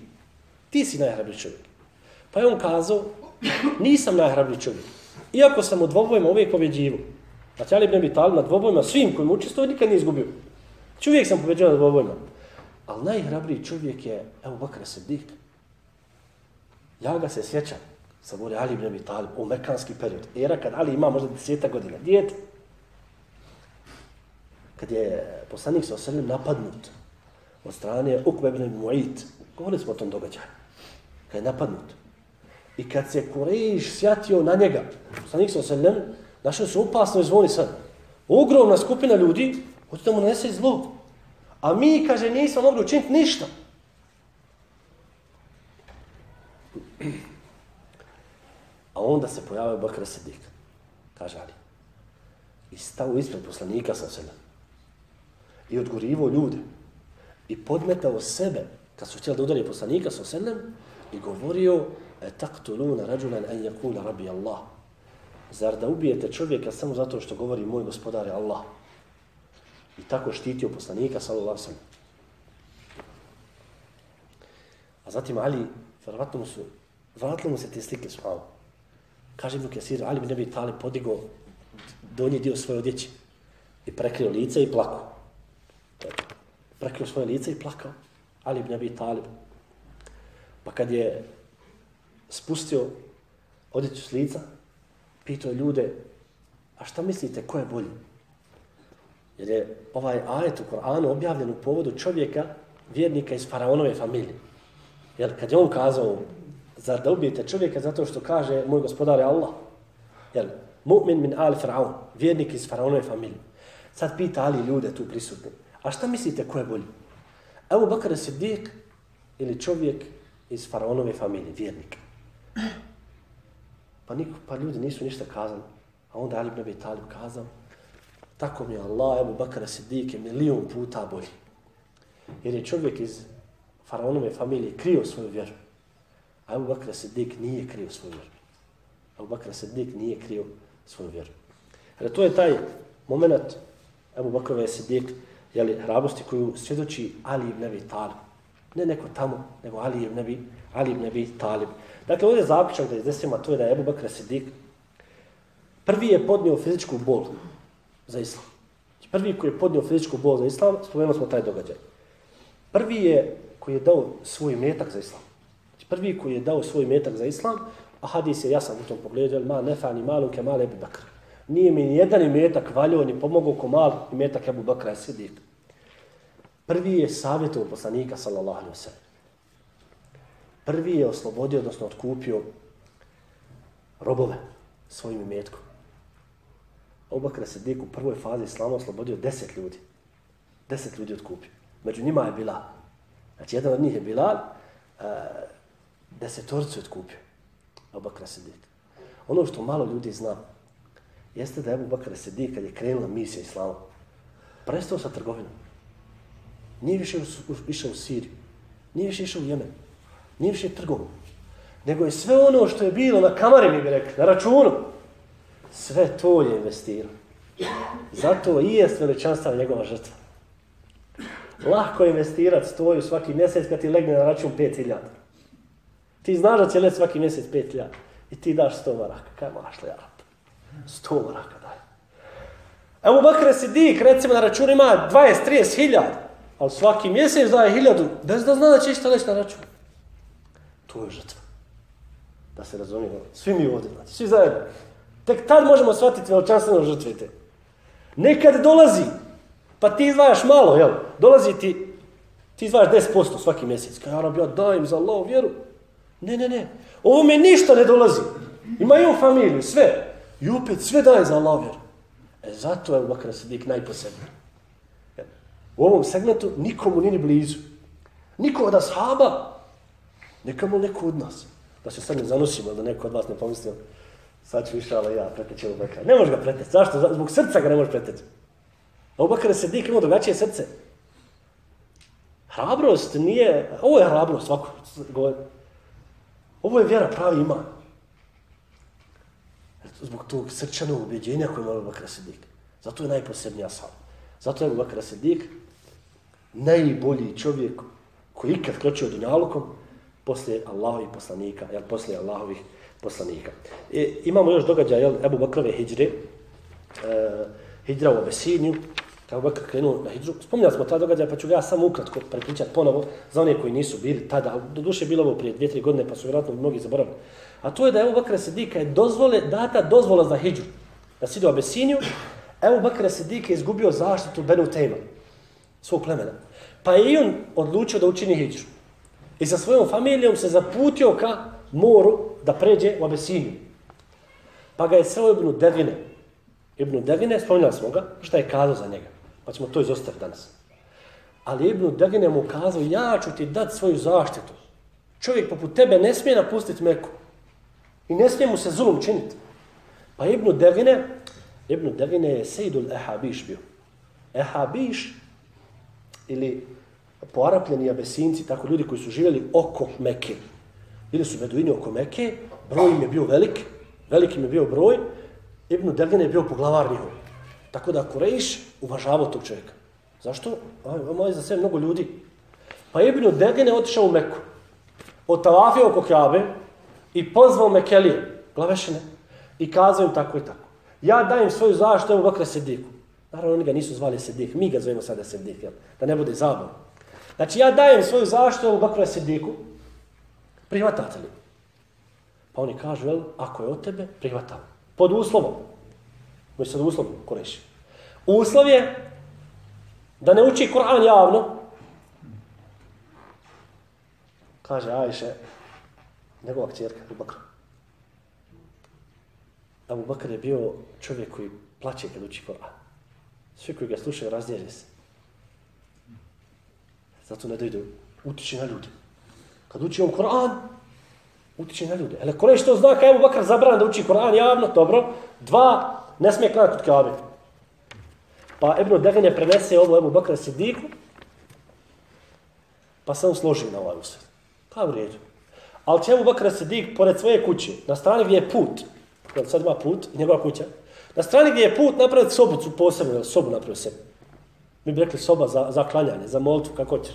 Ti si najhrabriji čovjek. Pa je on kazao, nisam najhrabriji čovjek. Iako sam u dvobojima uvijek pobjeđivo. Znači, Ali ibn Abi Talib na dvobojima, svim kojim učestvovao, nikad nije izgubio. Znači, uvijek sam pobeđao na dvobojima. Ali najhrabriji čovjek je, evo Bakr Sedik. Ja ga se sjećam, sa govorio Ali ibn Abi Talib, u mekanski period. Era kad Ali ima možda deseta godina. Dijete. Kad je poslanik sa osrlim napadnut od strane Ukbe ibn Mu'it. Govorili smo o tom događaju. Kad je napadnut. I kad se Kurejiš sjatio na njega, poslanik sa osrlim, našao se opasno izvoni sad. Ogromna skupina ljudi, hoće da mu nese zlo. A mi, kaže, nismo mogli učiniti ništa. A onda se pojavio Bakr Sedik. Kaže Ali. I stao ispred poslanika sa sebe. I odgorivo ljude. I podmetao sebe, kad su htjeli da udari poslanika sa sebe, i govorio, e taktuluna rađulan en jakuna rabi Allah. Zar da ubijete čovjeka samo zato što govori moj gospodar je Allah? I tako štitio poslanika, sallallahu sallam. A zatim Ali, vjerovatno mu su, vratilo mu se te slike subhanu. Kaže mu Kesir, Ali bi ne bi tali podigo donji dio svoje odjeće i prekrio lice i plako. Prekrio svoje lice i plakao. Ali bi ne bi tali. Pa kad je spustio odjeću s lica, pitao ljude, a šta mislite, ko je bolji? Jer je ovaj ajet u Koranu objavljen u povodu čovjeka, vjernika iz faraonove familije. Jer kad je on kazao, zar da ubijete čovjeka zato što kaže moj gospodar je Allah? Jer mu'min min al faraon, vjernik iz faraonove familije. Sad pita Ali ljude tu prisutni, a šta mislite ko je bolji? Evo Bakar Siddiq ili čovjek iz faraonove familije, vjernik. Pa, niko, pa ljudi nisu ništa kazali. A onda Ali ibn Abi Talib kazao, tako mi je Allah, Ebu Bakara Sidike, je milion puta bolji. Jer je čovjek iz faraonove familije krio svoju vjeru. A Ebu Bakara Sidik nije krio svoju vjeru. Ebu Bakara Sidik nije krio svoju vjeru. Jer to je taj moment Ebu Bakarove Siddiq, jeli, hrabrosti koju svjedoči Ali ibn Abi Talib. Ne neko tamo, nego Ali ibn Abi, Ali ibn Abi Talib. Dakle, ovdje je zaključak da iznesimo, to je da je Ebu Bakr Sidik prvi je podnio fizičku bol za islam. Znači, prvi koji je podnio fizičku bol za islam, spomenuli smo taj događaj. Prvi je koji je dao svoj metak za islam. Znači, prvi koji je dao svoj metak za islam, a hadis je jasan u tom pogledu, ma nefani malu ke male Ebu Bakr. Nije mi ni jedan imetak valjao, ni pomogao ko mal imetak Ebu Bakra je sidik. Prvi je savjetovo poslanika, sallallahu alaihi wa sallam. Prvi je oslobodio, odnosno otkupio robove svojim imetkom. Abu Bakr Siddiq u prvoj fazi islama oslobodio deset ljudi. Deset ljudi otkupio. Među njima je Bilal. Znači, jedan od njih je Bilal, e, uh, desetorcu otkupio. Abu Bakr Siddiq. Ono što malo ljudi zna, jeste da je Abu Bakr Siddiq, kad je krenula misija islama, prestao sa trgovinom. Nije više išao u Siriju. Nije više išao u Jemen. Nije više trgovao. Nego je sve ono što je bilo na kamari, mi bi rekli, na računu, sve to je investirao. Zato i je veličanstva njegova žrtva. Lahko je investirati stoju svaki mjesec kad ti legne na račun 5000. Ti znaš da će let svaki mjesec 5000 i ti daš 100 maraka. Kaj maš li jarab? 100 maraka daj. Evo Bakre Sidik, recimo na račun ima 20-30 hiljada, ali svaki mjesec daje hiljadu, bez da zna da će išta leći na račun. To je žrtva. Da se razumijemo. Svi mi ovdje, znači, svi zajedno. Tek tad možemo shvatiti veličanstveno žrtvite. Nekad dolazi, pa ti izdvajaš malo, jel? Dolazi ti, ti izdvajaš 10% svaki mjesec. Kaj Arab, ja dajem za Allah vjeru. Ne, ne, ne. Ovo me ništa ne dolazi. Imaju familiju, sve. I opet sve daje za Allah vjeru. E zato je Bakr Sidik najposebniji. U ovom segmentu nikomu nije blizu. Niko od ashaba, nekamo neko od nas. Da se sad ne zanosimo, da neko od vas ne pomisli, sad ću išala ja preteći Abu Bakra. Ne može ga preteći. Zašto? Zbog srca ga ne može preteći. Abu Bakr se dik imao drugačije srce. Hrabrost nije, ovo je hrabrost, svako govori. Ovo je vjera pravi ima. Zbog tog srčanog ubjeđenja koje ima Abu Bakr Sidik. Zato je najposebnija sam. Zato je Abu Bakr Sidik najbolji čovjek koji ikad kročio dunjalukom poslije Allahovih poslanika, jel, poslije Allahovih poslanika. E, imamo još događaj, jel, Ebu Bakrove hijđre, e, hijđra u Abesiniju, kao Bakr krenuo na hijđru. Spominjali smo ta događaj, pa ću ga ja samo ukratko prepričati ponovo za one koji nisu bili tada. Do duše bilo ovo prije dvije, tri godine, pa su vjerojatno mnogi zaboravili. A to je da Ebu Bakr Sedika je dozvole, data dozvola za hijđru. Da si do Abesiniju, Ebu Bakr Sedika je izgubio zaštitu Benu Tejma, svog plemena. Pa je i on odlučio da učini hijđu. I sa svojom familijom se zaputio ka moru da pređe u Abesiniju. Pa ga je sreo Ibnu Devine. Ibnu Devine, spominjali smo ga, šta je kazao za njega. Pa ćemo to izostaviti danas. Ali Ibnu Devine mu kazao, ja ću ti dati svoju zaštitu. Čovjek poput tebe ne smije napustiti Meku. I ne smije mu se zulum činiti. Pa Ibnu Devine, Ibnu Devine je Sejdul Ehabiš bio. Ehabiš, ili porapljeni abesinci, tako ljudi koji su živjeli oko Mekke. Bili su beduini oko Mekke, broj im je bio velik, velik im je bio broj, Ibn Delgen je bio poglavar njihov. Tako da Kurejš uvažavao tog čovjeka. Zašto? Aj, za sve mnogo ljudi. Pa Ibn Delgen je otišao u Meku, otavafio oko Kabe i pozvao Mekelije, glavešine, i kazao im tako i tako. Ja dajem svoju zaštitu evo Bakra Sediku. Naravno, oni ga nisu zvali Sedik, mi ga zovemo sada Sedik, jel? da ne bude zabav. Znači, ja dajem svoju zaštitu evo Bakra Sediku, prihvatate li? Pa oni kažu, jel, ako je od tebe, prihvatam. Pod uslovom. Mi sad uslov koreši. Uslov je da ne uči Kur'an javno. Kaže Ajše, njegova kćerka, Abu Bakr. Abu Bakr je bio čovjek koji plaće kad uči Kur'an. Svi koji ga slušaju razdježe se. Zato ne dojde utiče na ljudi. Kad uči on Kur'an, utiče na ljude. Ele, Koreš to zna, kaj Abu Bakr zabran da uči Kur'an javno, dobro. Dva, ne smije klanati kod Kabe. Pa Ebno Degen je prenese ovo Ebu Bakra Sidiku, pa se on složi na ovaj usred. Pa u redu. Ali će Ebu Bakra Sidik, pored svoje kuće, na strani gdje je put, jer sad ima put, njegova kuća, na strani gdje je put, napraviti sobucu posebno, sobu napravio sebi. Mi bi rekli soba za, za klanjanje, za molitvu, kako ćeš.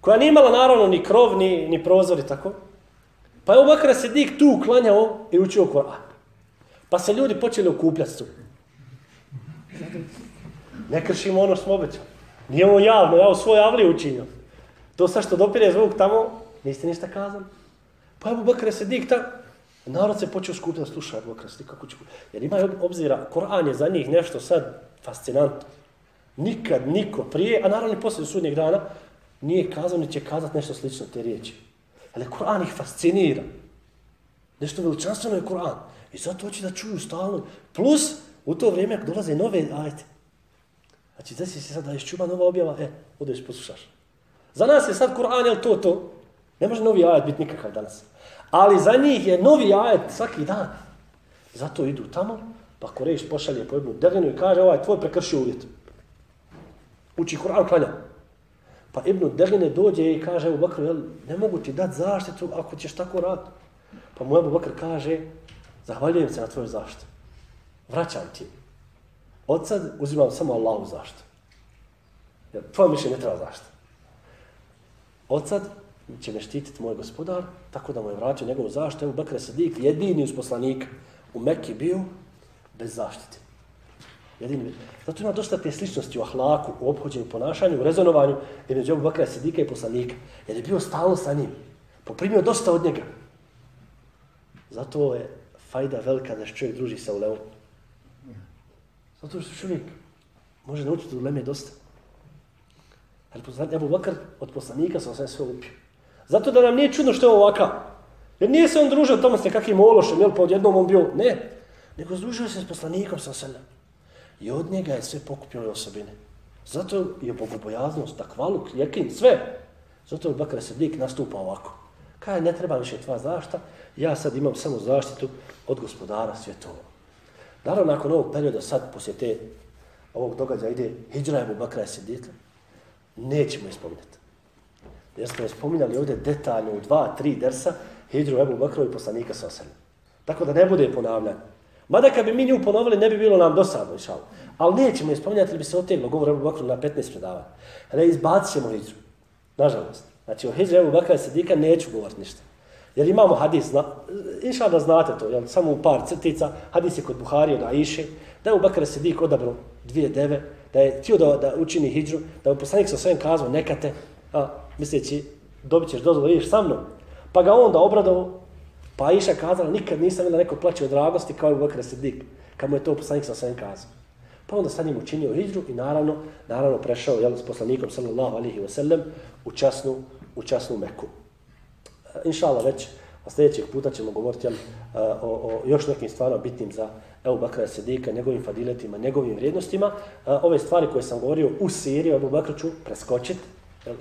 Koja nije imala naravno ni krov, ni, ni prozor i tako. Pa je Ebu Bakra Sidik tu klanjao i učio Koran. Pa se ljudi počeli okupljati tu. Ne kršimo ono što smo obećali. Nije ovo javno, ja u svoj avli učinio. To sa što dopire zvuk tamo, niste ništa kazali. Pa je Bakr Sedik tamo, narod se počeo skupiti da sluša Ebu Bakr kako će... Jer ima obzira, Koran je za njih nešto sad fascinantno. Nikad niko prije, a naravno i poslije sudnjeg dana, nije kazao ni će kazati nešto slično te riječi. Ali Koran ih fascinira. Nešto veličanstveno je Koran. I zato hoće da čuju stalno. Plus, u to vrijeme dolaze nove ajte. Znači, desi se sad da je čuba nova objava, e, odeš poslušaš. Za nas je sad Kur'an, jel to, to? Ne može novi ajet biti nikakav danas. Ali za njih je novi ajet svaki dan. Zato idu tamo, pa Korejš pošalje po jednu delinu i kaže, ovaj tvoj prekršio uvjet. Uči Kur'an klanja. Pa Ibnu Deline dođe i kaže u Bakr, jel, ne mogu ti dati zaštitu ako ćeš tako raditi. Pa mu Ebu Bakr kaže, zahvaljujem se na tvoju zaštitu. Vraćam ti. Od sad uzimam samo Allahu zaštitu. Jer tvoje mišljenje ne treba zaštitu. Od sad će me štititi moj gospodar, tako da mu je vratio njegovu zaštitu. Ebu Bekre Sadik, jedini uz poslanika u Mekki bio bez zaštite. Jedini. Zato ima dosta te sličnosti u ahlaku, u obhođenju, ponašanju, u rezonovanju između Ebu Bakra Sadika i poslanika. Jer je bio stalno sa njim. Poprimio dosta od njega. Zato je fajda velika da čovjek druži sa ulevom. Zato što čovjek može naučiti od leme dosta. Ali poslanik Ebu Bakr od poslanika sam sve sve upio. Zato da nam nije čudno što je ovakav. Jer nije se on družio tamo s nekakvim ološem, jel, pa odjednom on bio, ne. Nego združio se s poslanikom sa sve. I od njega je sve pokupio osobine. Zato je bogobojaznost, takvaluk, jekin, sve. Zato je Bakar Sedik nastupa ovako. Kaj ne treba više tva zašta, ja sad imam samo zaštitu od gospodara svjetova. Naravno, nakon ovog perioda, sad, poslije te, ovog događaja, ide Hidra Ebu Bakra i nećemo ispominjati. Jer smo je spominjali ovdje detaljno u dva, tri dersa, Hidru Ebu Bakra i poslanika Sosana. Tako da ne bude ponavljanje. Mada kad bi mi nju ponovili, ne bi bilo nam dosadno, išalo. Ali nećemo je spominjati, ili bi se oteglo govor Ebu Bakru na 15 predavanja. Ne, izbacit ćemo Hidru. Nažalost. Znači, o Hidru Ebu Bakra i Sidika neću govoriti ništa. Jer imamo hadis, zna, inša da znate to, jel, samo u par crtica, hadis je kod Buhari od Aiše, da je u Bakar Sidik odabrao dvije deve, da je htio da, da učini hijđu, da je poslanik sa svojim kazao, neka te, a, misleći, dobit ćeš dozvolu, vidiš sa mnom. Pa ga onda obradovo, pa Iša kazala, nikad nisam vidjela neko plaće od dragosti kao i Bakara Sidik, kad mu je to poslanik sa svojim kazao. Pa onda sa njim učinio hijđu i naravno, naravno prešao jel, s poslanikom sallallahu alihi wasallam u časnu, u časnu Meku e, inša već a sljedećeg puta ćemo govoriti jel, e, o, o još nekim stvarima bitnim za Ebu Bakra Sedika, njegovim fadiletima, njegovim vrijednostima. E, ove stvari koje sam govorio u seriji Ebu Bakra ću preskočiti,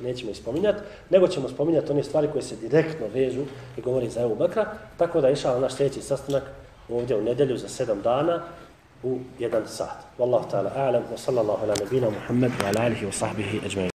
nećemo ih spominjati, nego ćemo spominjati one stvari koje se direktno vežu i govori za Ebu Bakra, tako da išao naš sljedeći sastanak ovdje u nedelju za sedam dana u jedan sat. Wallahu ta'ala a'lam wa sallallahu ala nabina Muhammed wa ala alihi wa sahbihi ajma'in.